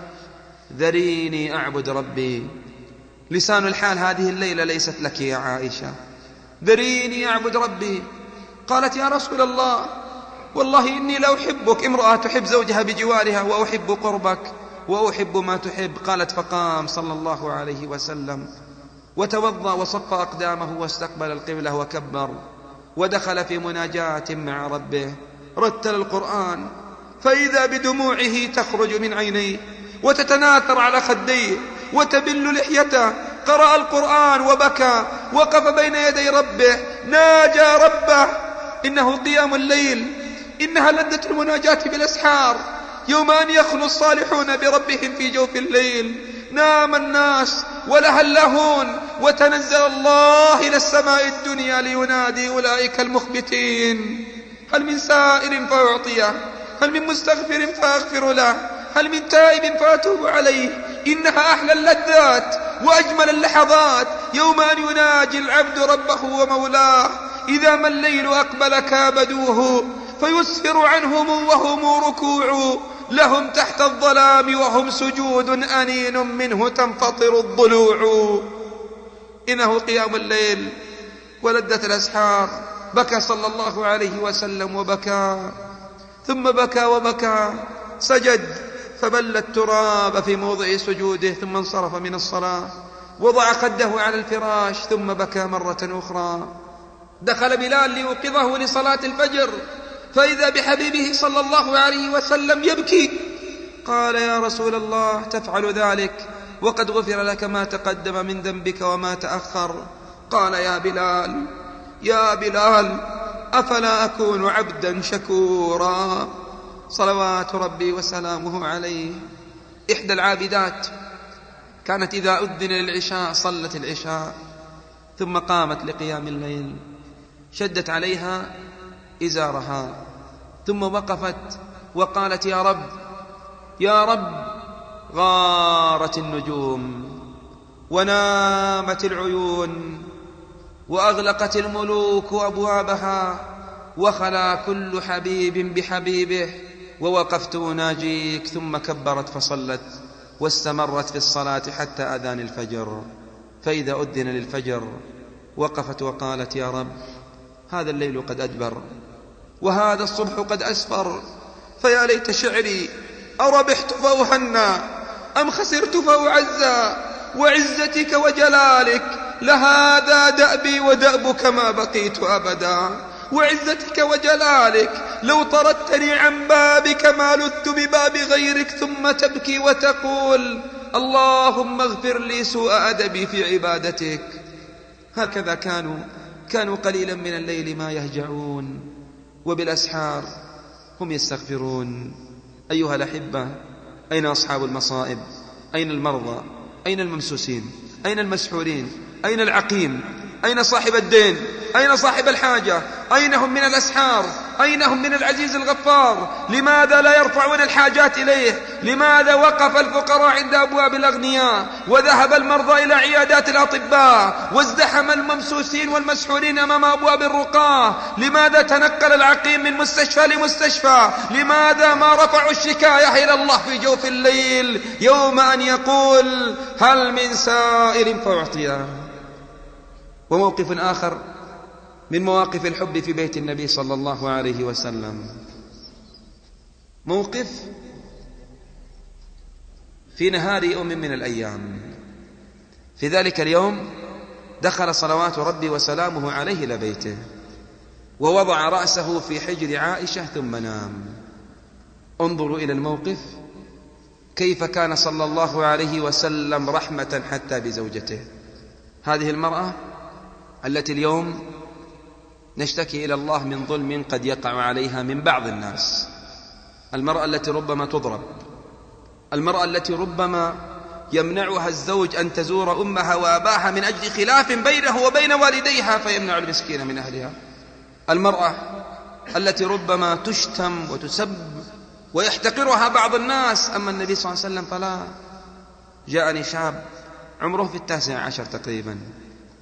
ذريني أعبد ربي. لسان الحال هذه الليلة ليست لك يا عائشة. ذريني أعبد ربي. قالت يا رسول الله والله إني لأحبك امرأة تحب زوجها بجوارها وأحب قربك وأحب ما تحب. قالت فقام صلى الله عليه وسلم وتوضأ وصف أقدامه واستقبل القبلة وكبر ودخل في مناجاة مع ربه. رتل القرآن فإذا بدموعه تخرج من عينيه وتتناثر على خديه وتبل لحيته قرأ القرآن وبكى وقف بين يدي ربه ناجى ربه. إنه قيام الليل. إنها لذة المناجاة بالأسحار يوم أن يخلو الصالحون بربهم في جوف الليل. نام الناس ولها اللهون. وتنزل الله إلى السماء الدنيا لينادي أولئك المخبتين. هل من سائل فأعطيه؟ هل من مستغفر فأغفر له؟ هل من تائب فأتوب عليه. إنها أحلى اللذات وأجمل اللحظات. يوم أن يناجي العبد ربه ومولاه. إذا ما الليل أقبل كابدوه فيسفر عنهم وهم ركوع. لهم تحت الظلام وهم سجود أنين منه تنفطر الضلوع. إنه قيام الليل. ولذة الأسحار. بكى صلى الله عليه وسلم وبكى. ثم بكى وبكى. سجد. فبل التراب في موضع سجوده ثم انصرف من الصلاة وضع خده على الفراش ثم بكى مرة أخرى. دخل بلال ليوقظه لصلاة الفجر فإذا بحبيبه صلى الله عليه وسلم يبكي. قال يا رسول الله تفعل ذلك وقد غفر لك ما تقدم من ذنبك وما تأخر. قال يا بلال يا بلال أفلا أكون عبدا شكورا؟ صلوات ربي وسلامه عليه. إحدى العابدات كانت إذا أذن للعشاء صلت العشاء ثم قامت لقيام الليل. شدت عليها إزارها. ثم وقفت وقالت يا رب يا رب غارت النجوم ونامت العيون وأغلقت الملوك أبوابها وخلا كل حبيب بحبيبه. ووقفت أناجيك ثم كبرت فصلت واستمرت في الصلاة حتى أذان الفجر. فإذا أذن للفجر وقفت وقالت يا رب هذا الليل قد أدبر وهذا الصبح قد أسفر فيا ليت شعري أربحت فأهنى أم خسرت فأعزى وعزتك وجلالك لهذا دأبي ودأبك ما بقيت أبدا. وعزتك وجلالك لو طردتني عن بابك ما لذت بباب غيرك ثم تبكي وتقول اللهم اغفر لي سوء أدبي في عبادتك. هكذا كانوا كانوا قليلا من الليل ما يهجعون وبالأسحار هم يستغفرون. أيها الأحبة أين أصحاب المصائب؟ أين المرضى؟ أين الممسوسين؟ أين المسحورين؟ أين العقيم؟ أين صاحب الدين؟ أين صاحب الحاجة؟ أين هم من الأسحار؟ أين هم من العزيز الغفار؟ لماذا لا يرفعون الحاجات إليه؟ لماذا وقف الفقراء عند أبواب الأغنياء؟ وذهب المرضى إلى عيادات الأطباء؟ وازدحم الممسوسين والمسحورين أمام أبواب الرقاة؟ لماذا تنقل العقيم من مستشفى لمستشفى؟ لماذا ما رفعوا الشكاية إلى الله في جوف الليل؟ يوم أن يقول هل من سائل فأعطيه وموقف آخر من مواقف الحب في بيت النبي صلى الله عليه وسلم. موقف في نهار يوم من الأيام. في ذلك اليوم دخل صلوات ربي وسلامه عليه إلى بيته ووضع رأسه في حجر عائشة ثم نام. انظروا إلى الموقف كيف كان صلى الله عليه وسلم رحمة حتى بزوجته. هذه المرأة التي اليوم نشتكي إلى الله من ظلم قد يقع عليها من بعض الناس. المرأة التي ربما تضرب. المرأة التي ربما يمنعها الزوج أن تزور أمها وأباها من أجل خلاف بينه وبين والديها فيمنع المسكين من أهلها. المرأة التي ربما تشتم وتسب ويحتقرها بعض الناس أما النبي صلى الله عليه وسلم فلا. جاءني شاب عمره في التاسع عشر تقريبا.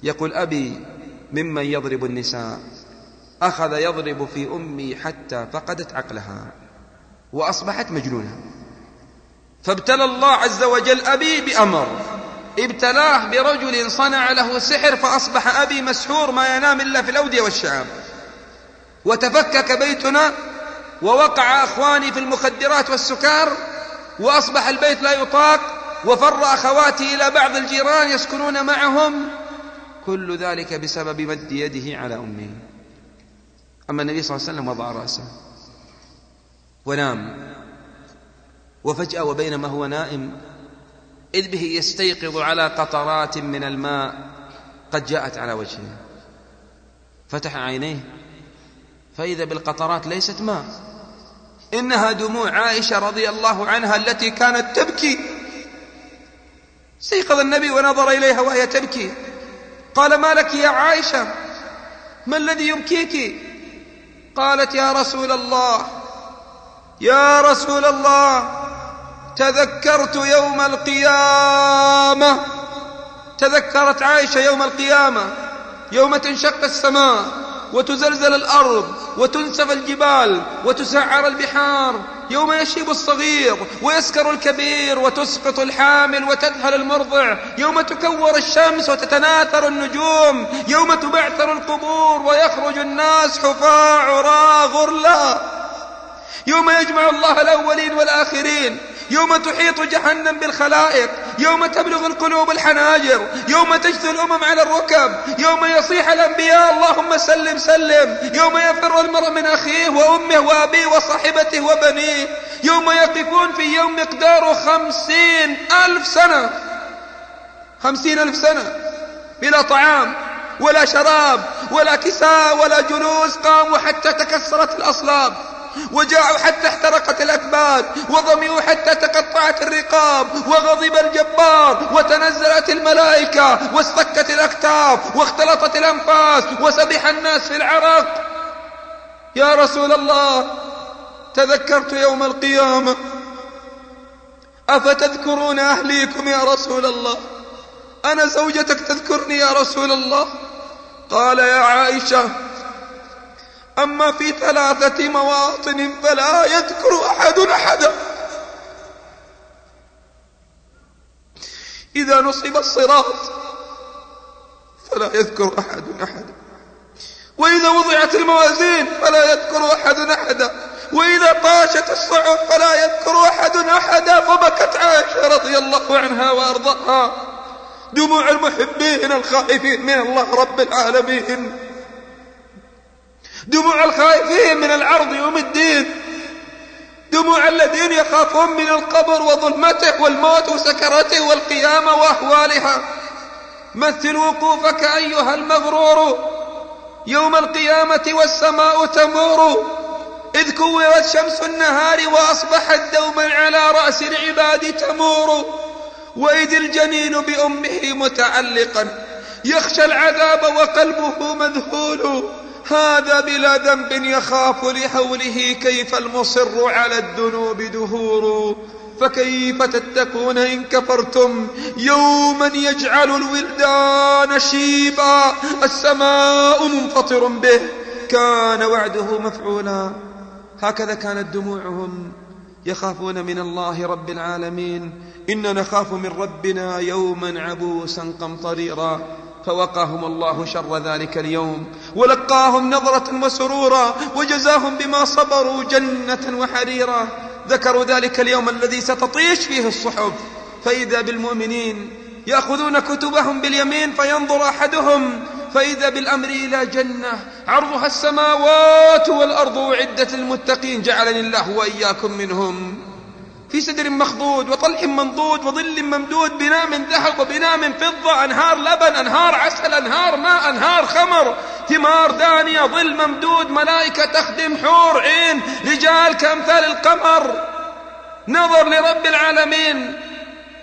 يقول أبي ممن يضرب النساء أخذ يضرب في أمي حتى فقدت عقلها وأصبحت مجنونة. فابتلى الله عز وجل أبي بأمر ابتلاه برجل صنع له سحر فأصبح أبي مسحور ما ينام إلا في الأودية والشعاب. وتفكك بيتنا ووقع أخواني في المخدرات والسكار وأصبح البيت لا يطاق وفر أخواتي إلى بعض الجيران يسكنون معهم كل ذلك بسبب مد يده على أمه. أما النبي صلى الله عليه وسلم وضع رأسه. ونام. وفجأة وبينما هو نائم إذ به يستيقظ على قطرات من الماء قد جاءت على وجهه. فتح عينيه. فإذا بالقطرات ليست ماء. إنها دموع عائشة رضي الله عنها التي كانت تبكي. استيقظ النبي ونظر إليها وهي تبكي. قال ما لك يا عائشة ما الذي يبكيك؟ قالت يا رسول الله يا رسول الله تذكرت يوم القيامة. تذكرت عائشة يوم القيامة يوم تنشق السماء وتزلزل الأرض وتنسف الجبال وتسعر البحار. يوم يشيب الصغير ويسكر الكبير وتسقط الحامل وتذهل المرضع يوم تكور الشمس وتتناثر النجوم يوم تبعثر القبور ويخرج الناس حفاة عراة غرلا يوم يجمع الله الأولين والآخرين يوم تحيط جهنم بالخلائق يوم تبلغ القلوب الحناجر يوم تجثو الأمم على الركب يوم يصيح الأنبياء اللهم سلم سلم يوم يفر المرء من أخيه وأمه وأبيه وصاحبته وبنيه يوم يقفون في يوم مقداره خمسين ألف سنة. خمسين ألف سنة. بلا طعام ولا شراب ولا كساء ولا جلوس قاموا حتى تكسرت الأصلاب. وجاعوا حتى احترقت الأكباد وظمئوا حتى تقطعت الرقاب وغضب الجبار وتنزلت الملائكة واصطكت الأكتاف واختلطت الأنفاس وسبح الناس في العرق. يا رسول الله تذكرت يوم القيامة. أفتذكرون أهليكم يا رسول الله؟ أنا زوجتك تذكرني يا رسول الله؟ قال يا عائشة أما في ثلاثة مواطن فلا يذكر أحد أحدا إذا نصب الصراط فلا يذكر أحد أحدا وإذا وضعت الموازين فلا يذكر أحد أحدا وإذا طاشت الصعب فلا يذكر أحد أحدا فبكت عائشة رضي الله عنها وأرضاها. دموع المحبين الخائفين من الله رب العالمين. دموع الخائفين من العرض يوم الدين. دموع الذين يخافون من القبر وظلمته والموت وسكرته والقيامة وأهوالها مثل وقوفك أيها المغرور. يوم القيامة والسماء تمور. إذ كورت شمس النهار وأصبحت دوما على رأس العباد تمور. وإذ الجنين بأمه متعلقا. يخشى العذاب وقلبه مذهول. هذا بلا ذنب يخاف لحوله كيف المصر على الذنوب دهور. فكيف تتكون إن كفرتم؟ يوما يجعل الولدان شيبا السماء منفطر به. كان وعده مفعولا. هكذا كانت دموعهم. يخافون من الله رب العالمين. إنا نخاف من ربنا يوما عبوسا قمطريرا. فوقاهم الله شر ذلك اليوم ولقاهم نظرة وسرورا وجزاهم بما صبروا جنة وحريرا. ذكروا ذلك اليوم الذي ستطيش فيه الصحف. فإذا بالمؤمنين يأخذون كتبهم باليمين فينظر أحدهم. فإذا بالأمر إلى جنة عرضها السماوات والأرض أعدت للمتقين جعلني الله وإياكم منهم. في سدر مخضود وطلح منضود وظل ممدود بناء من ذهب وبناء من فضة أنهار لبن أنهار عسل أنهار ماء أنهار خمر. ثمار دانية ظل ممدود ملائكة تخدم حور عين رجال كأمثال القمر. نظر لرب العالمين.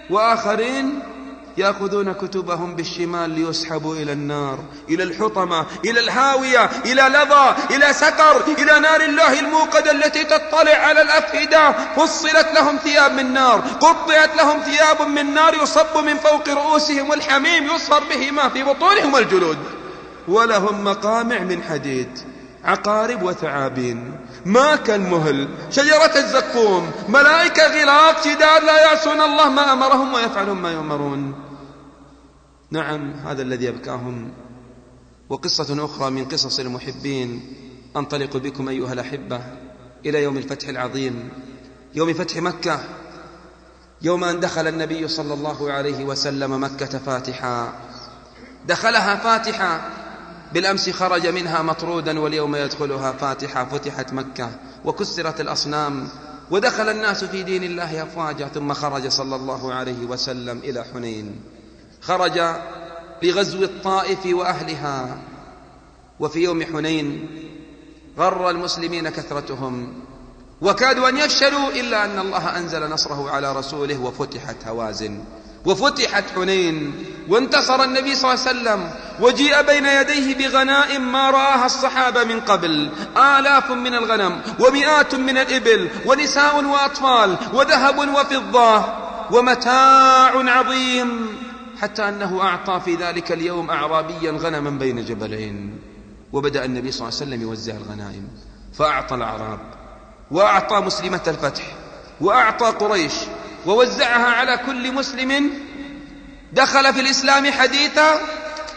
وآخرين يأخذون كتبهم بالشمال ليسحبوا إلى النار إلى الحطمة إلى الهاوية إلى لظى إلى سقر إلى نار الله الموقدة التي تطلع على الأفئدة. فصلت لهم ثياب من نار قطعت لهم ثياب من نار يصب من فوق رؤوسهم الحميم يصهر به ما في بطونهم الجلود ولهم مقامع من حديد عقارب وثعابين. ما كالمهل شجرة الزقوم. ملائكة غلاق شداد لا يعصون الله ما أمرهم ويفعلون ما يؤمرون. نعم هذا الذي يبكاهم. وقصة أخرى من قصص المحبين أنطلق بكم أيها الأحبة إلى يوم الفتح العظيم. يوم فتح مكة. يوم أن دخل النبي صلى الله عليه وسلم مكة فاتحا. دخلها فاتحا. بالأمس خرج منها مطرودا واليوم يدخلها فاتحة فتحت مكة وكسرت الأصنام. ودخل الناس في دين الله أفواجا ثم خرج صلى الله عليه وسلم إلى حنين. خرج لغزو الطائف وأهلها. وفي يوم حنين غر المسلمين كثرتهم. وكادوا أن يفشلوا إلا أن الله أنزل نصره على رسوله وفتحت هوازن. وفتحت حنين. وانتصر النبي صلى الله عليه وسلم. وجيء بين يديه بغنائم ما رآها الصحابة من قبل. آلاف من الغنم ومئات من الإبل ونساء وأطفال وذهب وفضة. ومتاع عظيم. حتى أنه أعطى في ذلك اليوم أعرابيا غنما بين جبلين وبدأ النبي صلى الله عليه وسلم يوزع الغنائم فأعطى الأعراب وأعطى مسلمة الفتح وأعطى قريش ووزعها على كل مسلم. دخل في الإسلام حديثا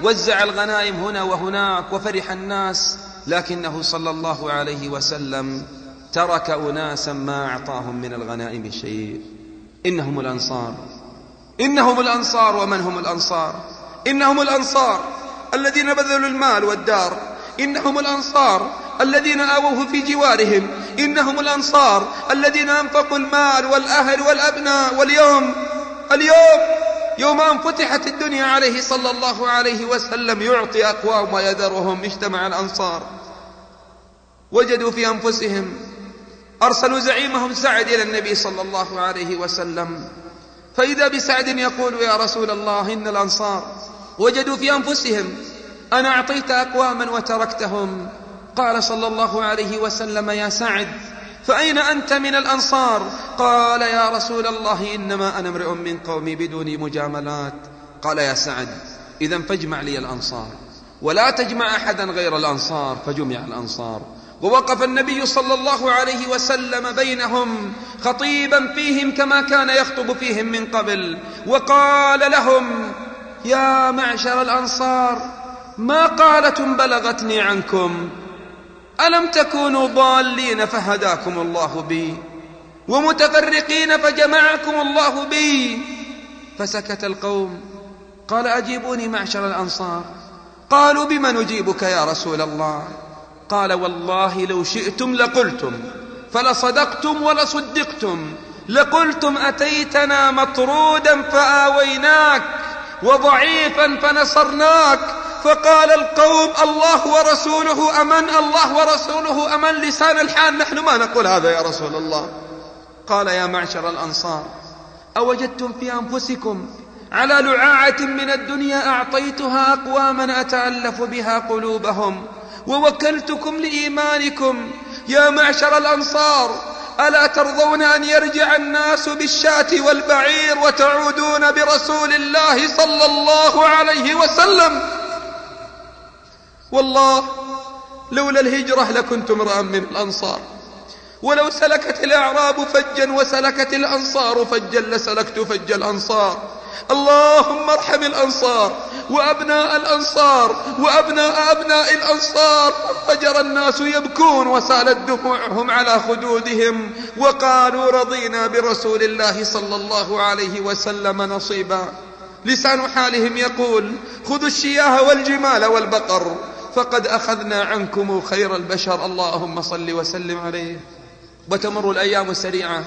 وزع الغنائم هنا وهناك وفرح الناس لكنه صلى الله عليه وسلم ترك أناسا ما أعطاهم من الغنائم شيء. إنهم الأنصار. إنهم الأنصار ومن هم الأنصار؟ إنهم الأنصار الذين بذلوا المال والدار. إنهم الأنصار الذين آووه في جوارهم. إنهم الأنصار الذين أنفقوا المال والأهل والأبناء واليوم. اليوم يوم أن فتحت الدنيا عليه صلى الله عليه وسلم يعطي أقوام ويذرهم اجتمع الأنصار. وجدوا في أنفسهم أرسلوا زعيمهم سعد إلى النبي صلى الله عليه وسلم. فإذا بسعد يقول يا رسول الله إن الأنصار وجدوا في أنفسهم أنا أعطيت أقواما وتركتهم. قال صلى الله عليه وسلم يا سعد فأين أنت من الأنصار؟ قال يا رسول الله إنما أنا امرئ من قومي بدون مجاملات. قال يا سعد إذا فاجمع لي الأنصار ولا تجمع أحدا غير الأنصار فجمع الأنصار. ووقف النبي صلى الله عليه وسلم بينهم خطيبا فيهم كما كان يخطب فيهم من قبل وقال لهم يا معشر الأنصار ما قالة بلغتني عنكم؟ ألم تكونوا ضالين فهداكم الله بي ومتفرقين فجمعكم الله بي؟ فسكت القوم قال أجيبوني معشر الأنصار قالوا بم نجيبك يا رسول الله؟ قال والله لو شئتم لقلتم فلصدقتم ولصدقتم لقلتم أتيتنا مطرودا فآويناك وضعيفا فنصرناك فقال القوم الله ورسوله أمن الله ورسوله أمن لسان الحال نحن ما نقول هذا يا رسول الله. قال يا معشر الأنصار أوجدتم في أنفسكم على لعاعة من الدنيا أعطيتها أقواما أتألف بها قلوبهم ووكلتكم لإيمانكم. يا معشر الأنصار ألا ترضون أن يرجع الناس بالشاة والبعير وتعودون برسول الله صلى الله عليه وسلم؟ والله لولا الهجرة لكنت امرأ من الأنصار. ولو سلكت الأعراب فجا وسلكت الأنصار فجا لسلكت فج الأنصار. اللهم ارحم الأنصار وأبناء الأنصار وأبناء أبناء الأنصار. فجر الناس يبكون وسالت دموعهم على خدودهم وقالوا رضينا برسول الله صلى الله عليه وسلم نصيبا. لسان حالهم يقول خذوا الشياه والجمال والبقر فقد أخذنا عنكم خير البشر. اللهم صل وسلم عليه. وتمر الأيام السريعة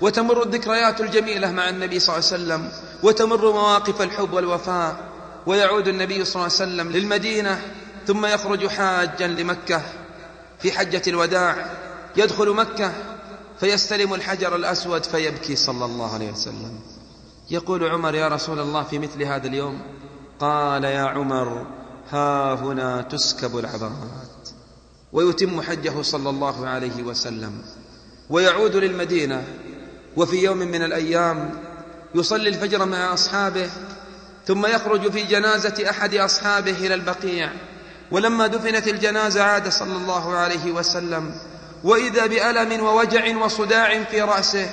وتمر الذكريات الجميلة مع النبي صلى الله عليه وسلم. وتمر مواقف الحب والوفاء ويعود النبي صلى الله عليه وسلم للمدينة ثم يخرج حاجا لمكة. في حجة الوداع يدخل مكة فيستلم الحجر الأسود فيبكي صلى الله عليه وسلم. يقول عمر يا رسول الله في مثل هذا اليوم؟ قال يا عمر ها هنا تسكب العبرات. ويتم حجه صلى الله عليه وسلم ويعود للمدينة. وفي يوم من الأيام يصلي الفجر مع أصحابه ثم يخرج في جنازة أحد أصحابه إلى البقيع. ولما دفنت الجنازة عاد صلى الله عليه وسلم. وإذا بألم ووجع وصداع في رأسه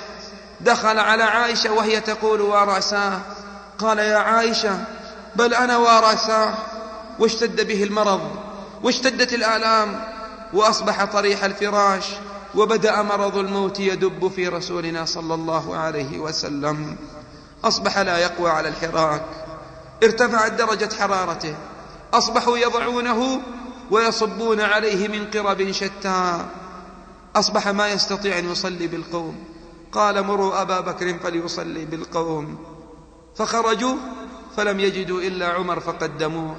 دخل على عائشة وهي تقول ورأساه قال يا عائشة بل أنا ورأساه واشتد به المرض واشتدت الآلام وأصبح طريح الفراش وبدأ مرض الموت يدب في رسولنا صلى الله عليه وسلم. أصبح لا يقوى على الحراك. ارتفعت درجة حرارته. أصبحوا يضعونه ويصبون عليه من قرب شتى. أصبح ما يستطيع أن يصلي بالقوم. قال مروا أبا بكر فليصلي بالقوم. فخرجوا فلم يجدوا إلا عمر فقدموه.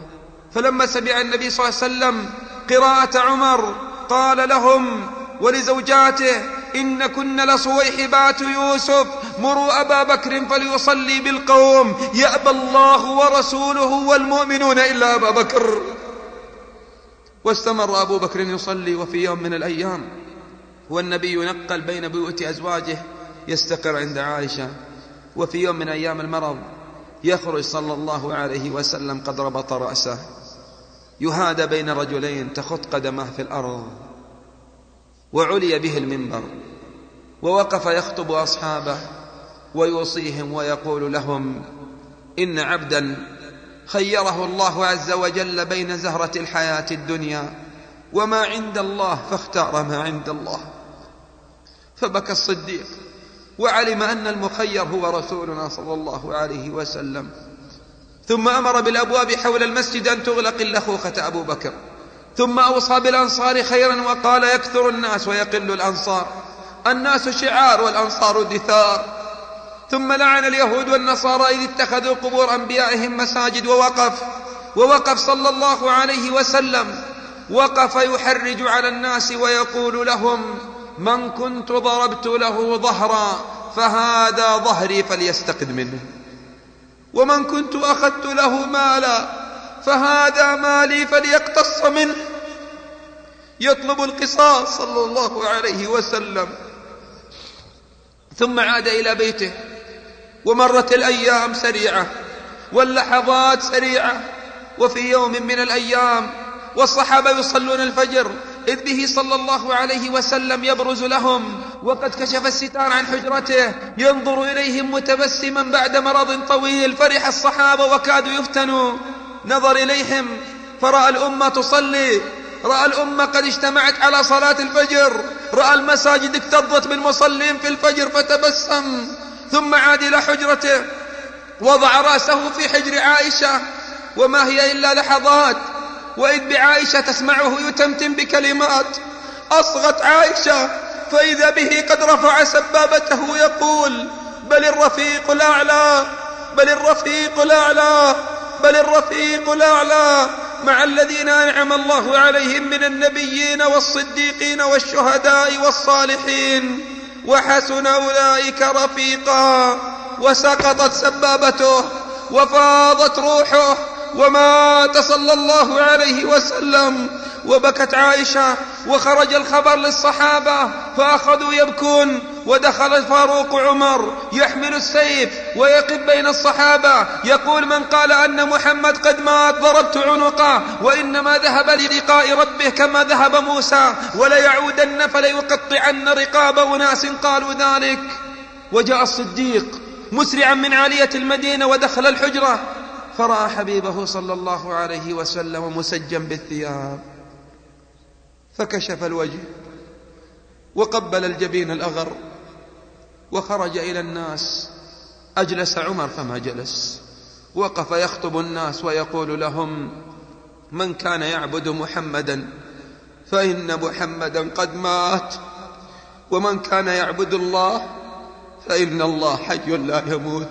فلما سمع النبي صلى الله عليه وسلم قراءة عمر قال لهم ولزوجاته إن كن لصويحبات يوسف. مروا أبا بكر فليصلي بالقوم. يأبى الله ورسوله والمؤمنون إلا أبا بكر. واستمر أبو بكر يصلي وفي يوم من الأيام. والنبي ينقل بين بيوت أزواجه. يستقر عند عائشة. وفي يوم من أيام المرض يخرج صلى الله عليه وسلم قد ربط رأسه. يهادى بين رجلين تخط قدماه في الأرض. وعلي به المنبر ووقف يخطب أصحابه ويوصيهم ويقول لهم إن عبدا خيره الله عز وجل بين زهرة الحياة الدنيا وما عند الله فاختار ما عند الله. فبكى الصديق وعلم أن المخير هو رسولنا صلى الله عليه وسلم. ثم أمر بالأبواب حول المسجد أن تغلق إلا خوخة أبو بكر. ثم أوصى بالأنصار خيرا وقال يكثر الناس ويقل الأنصار. الناس شعار والأنصار دثار. ثم لعن اليهود والنصارى إذ اتخذوا قبور أنبيائهم مساجد ووقف ووقف صلى الله عليه وسلم. وقف يحرج على الناس ويقول لهم من كنت ضربت له ظهرا فهذا ظهري فليستقد منه. ومن كنت أخذت له مالا فهذا مالي فليقتص منه. يطلب القصاص صلى الله عليه وسلم. ثم عاد إلى بيته. ومرت الأيام سريعة واللحظات سريعة. وفي يوم من الأيام والصحابة يصلون الفجر إذ به صلى الله عليه وسلم يبرز لهم. وقد كشف الستار عن حجرته ينظر إليهم متبسما بعد مرض طويل. فرح الصحابة وكادوا يفتنوا. نظر إليهم فرأى الأمة تصلي رأى الأمة قد اجتمعت على صلاة الفجر رأى المساجد اكتظت بالمصلين في الفجر فتبسم ثم عاد إلى حجرته وضع رأسه في حجر عائشة وما هي إلا لحظات وإذ بعائشة تسمعه يتمتم بكلمات أصغت عائشة فإذا به قد رفع سبابته يقول بل الرفيق الأعلى بل الرفيق الأعلى بل الرفيق الأعلى مع الذين أنعم الله عليهم من النبيين والصديقين والشهداء والصالحين. وحسن أولئك رفيقا. وسقطت سبابته. وفاضت روحه. ومات صلى الله عليه وسلم. وبكت عائشة. وخرج الخبر للصحابة. فأخذوا يبكون. ودخل الفاروق عمر يحمل السيف ويقف بين الصحابة. يقول من قال أن محمد قد مات ضربت عنقه وإنما ذهب للقاء ربه كما ذهب موسى. وليعودن فليقطعن رقاب أناس قالوا ذلك. وجاء الصديق مسرعا من عالية المدينة ودخل الحجرة. فرأى حبيبه صلى الله عليه وسلم مسجا بالثياب. فكشف الوجه وقبل الجبين الأغر. وخرج إلى الناس. أجلس عمر فما جلس. وقف يخطب الناس ويقول لهم من كان يعبد محمدا؟ فإن محمدا قد مات. ومن كان يعبد الله؟ فإن الله حي لا يموت.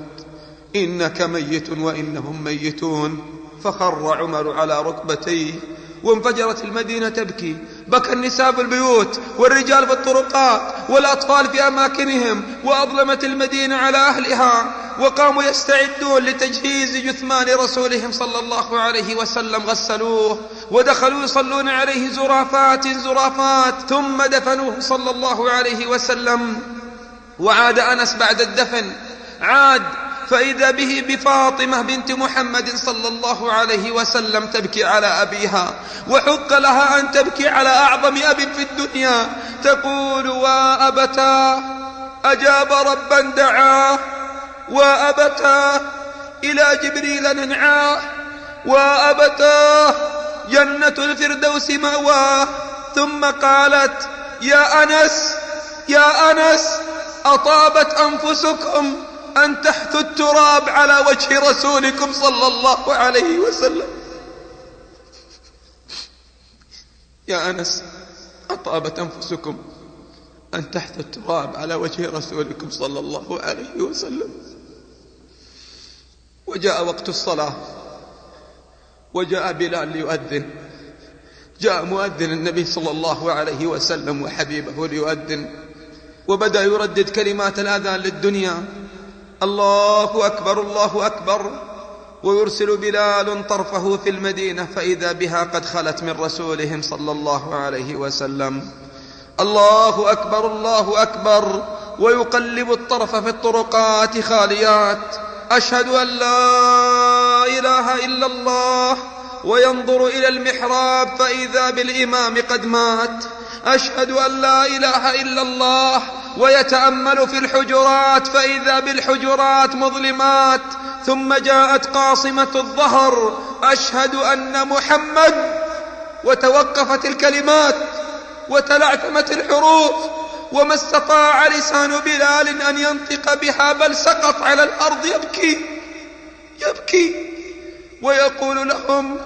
إنك ميت وإنهم ميتون. فخر عمر على ركبتيه. وانفجرت المدينة تبكي. بكى النساء في البيوت والرجال في الطرقات والأطفال في أماكنهم وأظلمت المدينة على أهلها وقاموا يستعدون لتجهيز جثمان رسولهم صلى الله عليه وسلم. غسلوه ودخلوا يصلون عليه زرافات زرافات ثم دفنوه صلى الله عليه وسلم. وعاد أنس بعد الدفن. عاد فإذا به بفاطمة بنت محمد صلى الله عليه وسلم تبكي على أبيها وحق لها أن تبكي على أعظم أب في الدنيا تقول وأبتا أجاب ربا دعاه وأبتا إلى جبريل ننعاه وأبتا جنة الفردوس مأواه ثم قالت يا أنس يا أنس أطابت أنفسكم أن تحثوا التراب على وجه رسولكم صلى الله عليه وسلم. يا أنس أطابت أنفسكم أن تحت التراب على وجه رسولكم صلى الله عليه وسلم. وجاء وقت الصلاة. وجاء بلال ليؤذن جاء مؤذن النبي صلى الله عليه وسلم وحبيبه ليؤذن. وبدأ يردد كلمات الأذان للدنيا. الله أكبر الله أكبر. ويرسل بلال طرفه في المدينة فإذا بها قد خلت من رسولهم صلى الله عليه وسلم. الله أكبر الله أكبر. ويقلب الطرف في الطرقات خاليات. أشهد أن لا إله إلا الله. وينظر إلى المحراب فإذا بالإمام قد مات. أشهد أن لا إله إلا الله ويتأمل في الحجرات فإذا بالحجرات مظلمات ثم جاءت قاصمة الظهر أشهد أن محمد وتوقفت الكلمات وتلعثمت الحروف وما استطاع لسان بلال أن ينطق بها بل سقط على الأرض يبكي يبكي ويقول لهم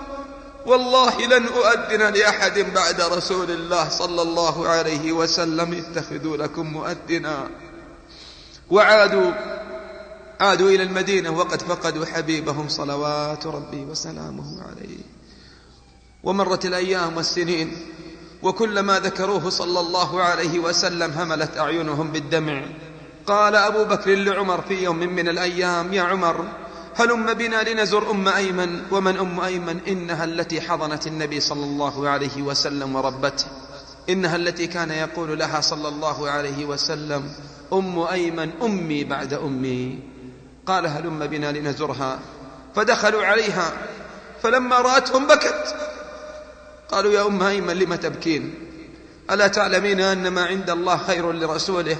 والله لن أؤذن لأحد بعد رسول الله صلى الله عليه وسلم اتخذوا لكم مؤذنا. وعادوا عادوا إلى المدينة وقد فقدوا حبيبهم صلوات ربي وسلامه عليه. ومرت الأيام والسنين وكلما ذكروه صلى الله عليه وسلم هملت أعينهم بالدمع. قال أبو بكر لعمر في يوم من الأيام يا عمر هلم بنا لنزر أم أيمن ومن أم أيمن إنها التي حضنت النبي صلى الله عليه وسلم وربته. إنها التي كان يقول لها صلى الله عليه وسلم أم أيمن أمي بعد أمي. قال هلم بنا لنزرها. فدخلوا عليها. فلما رأتهم بكت. قالوا يا أم أيمن لم تبكين؟ ألا تعلمين أن ما عند الله خير لرسوله؟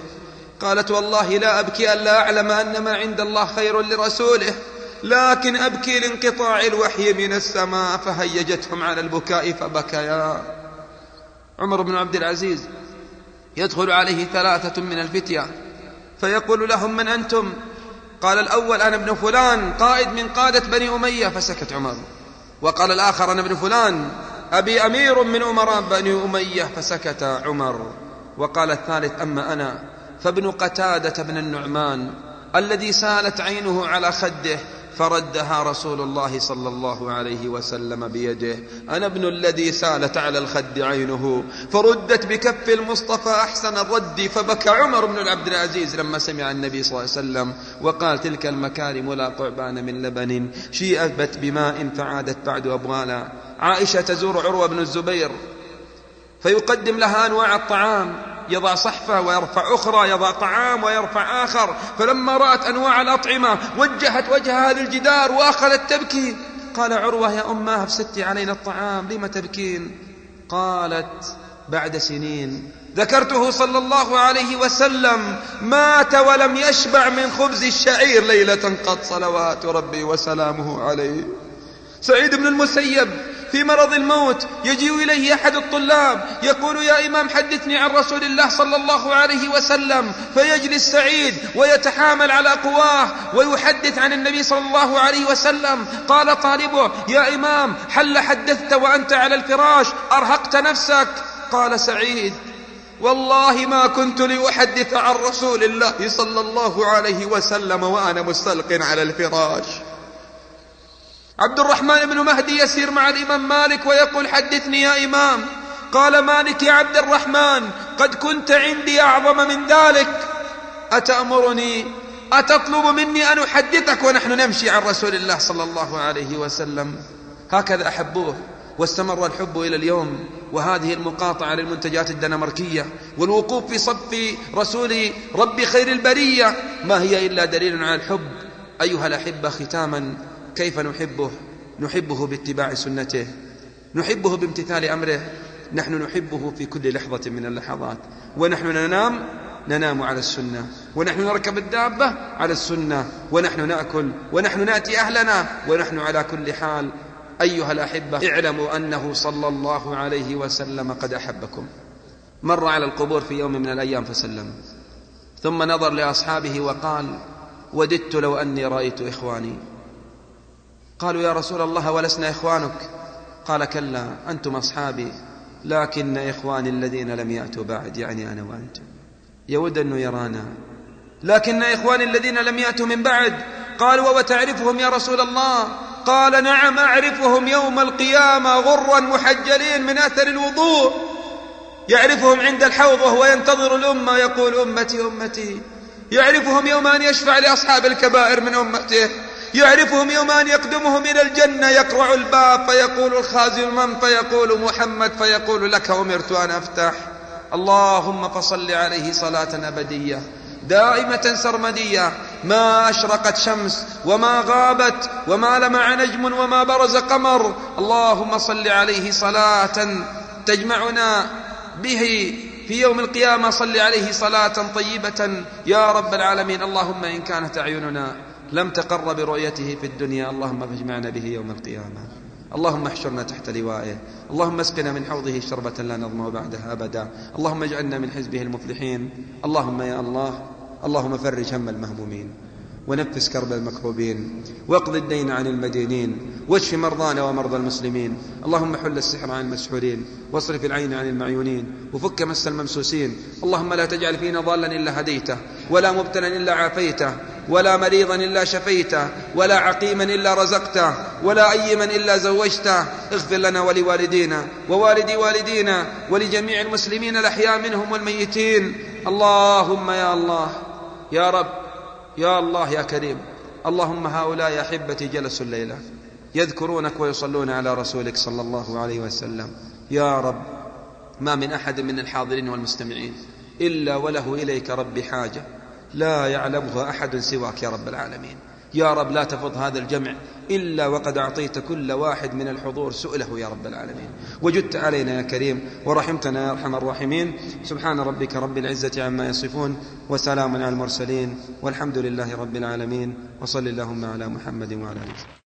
قالت والله لا أبكي ألا أعلم أن ما عند الله خير لرسوله. لكن أبكي لانقطاع الوحي من السماء فهيجتهم على البكاء فبكيا. عمر بن عبد العزيز يدخل عليه ثلاثة من الفتية فيقول لهم من أنتم؟ قال الأول أنا ابن فلان قائد من قادة بني أمية فسكت عمر. وقال الآخر أنا ابن فلان أبي أمير من أمراء بني أمية فسكت عمر. وقال الثالث أما أنا فابن قتادة بن النعمان الذي سالت عينه على خده فردها رسول الله صلى الله عليه وسلم بيده. أنا ابن الذي سالت على الخد عينه. فردت بكف المصطفى أحسن الرد فبكى عمر بن عبد العزيز لما سمع النبي صلى الله عليه وسلم وقال تلك المكارم لا طعبان من لبن. شيئت بماء فعادت بعد أبوالا عائشة تزور عروة بن الزبير فيقدم لها أنواع الطعام. يضع صحفة ويرفع أخرى يضع طعام ويرفع آخر. فلما رأت أنواع الأطعمة وجهت وجهها للجدار وأخذت تبكي قال عروة يا أماه افسدتي علينا الطعام لم تبكين؟ قالت بعد سنين. ذكرته صلى الله عليه وسلم مات ولم يشبع من خبز الشعير ليلة قد صلوات ربي وسلامه عليه. سعيد بن المسيب في مرض الموت يجيء إليه أحد الطلاب يقول يا إمام حدثني عن رسول الله صلى الله عليه وسلم فيجلس سعيد ويتحامل على قواه ويحدث عن النبي صلى الله عليه وسلم قال طالبه يا إمام حل حدثت وأنت على الفراش أرهقت نفسك قال سعيد والله ما كنت لأحدث عن رسول الله صلى الله عليه وسلم وأنا مستلق على الفراش عبد الرحمن بن مهدي يسير مع الإمام مالك ويقول حدثني يا إمام. قال مالك يا عبد الرحمن قد كنت عندي أعظم من ذلك. أتأمرني؟ أتطلب مني أن أحدثك ونحن نمشي عن رسول الله صلى الله عليه وسلم. هكذا أحبوه واستمر الحب إلى اليوم. وهذه المقاطعة للمنتجات الدنماركية والوقوف في صف رسول رب خير البرية. ما هي إلا دليل على الحب أيها الأحبة ختاما. كيف نحبه؟ نحبه باتباع سنته. نحبه بامتثال أمره. نحن نحبه في كل لحظة من اللحظات. ونحن ننام ننام على السنة. ونحن نركب الدابة على السنة. ونحن نأكل. ونحن نأتي أهلنا. ونحن على كل حال. أيها الأحبة اعلموا أنه صلى الله عليه وسلم قد أحبكم. مر على القبور في يوم من الأيام فسلم. ثم نظر لأصحابه وقال وددت لو أني رأيت إخواني. قالوا يا رسول الله ولسنا إخوانك؟ قال كلا أنتم أصحابي لكن إخواني الذين لم يأتوا بعد يعني أنا وأنتم يود أنه يرانا. لكن إخواني الذين لم يأتوا من بعد قالوا وتعرفهم يا رسول الله؟ قال نعم أعرفهم يوم القيامة غرا محجلين من أثر الوضوء. يعرفهم عند الحوض وهو ينتظر الأمة يقول أمتي أمتي. يعرفهم يوم أن يشفع لأصحاب الكبائر من أمته. يعرفهم يوم أن يقدمهم إلى الجنة يقرع الباب فيقول الخازن من؟ فيقول محمد فيقول لك أمرت أن أفتح. اللهم فصل عليه صلاة أبدية دائمة سرمدية. ما أشرقت شمس وما غابت وما لمع نجم وما برز قمر. اللهم صل عليه صلاة تجمعنا به في يوم القيامة. صل عليه صلاة طيبة. يا رب العالمين اللهم إن كانت أعيننا لم تقر برؤيته في الدنيا اللهم فاجمعنا به يوم القيامة. اللهم احشرنا تحت لوائه. اللهم اسقنا من حوضه شربة لا نظمأ بعدها أبدا. اللهم اجعلنا من حزبه المفلحين. اللهم يا الله اللهم فرج هم المهمومين. ونفس كرب المكروبين. واقض الدين عن المدينين. واشف مرضانا ومرضى المسلمين. اللهم حل السحر عن المسحورين. واصرف العين عن المعيونين. وفك مس الممسوسين. اللهم لا تجعل فينا ضالا إلا هديته ولا مبتلا إلا عافيته. ولا مريضا إلا شفيته ولا عقيما إلا رزقته ولا ايما إلا زوجته. اغفر لنا ولوالدينا ووالدي والدينا ولجميع المسلمين الأحياء منهم والميتين. اللهم يا الله يا رب يا الله يا كريم. اللهم هؤلاء أحبتي جلسوا الليلة يذكرونك ويصلون على رسولك صلى الله عليه وسلم. يا رب ما من أحد من الحاضرين والمستمعين إلا وله إليك ربي حاجة. لا يعلمها أحد سواك يا رب العالمين. يا رب لا تفض هذا الجمع إلا وقد أعطيت كل واحد من الحضور سؤله يا رب العالمين. وجدت علينا يا كريم ورحمتنا يا أرحم الراحمين. سبحان ربك رب العزة عما يصفون وسلام على المرسلين والحمد لله رب العالمين. وصل اللهم على محمد وعلى آله.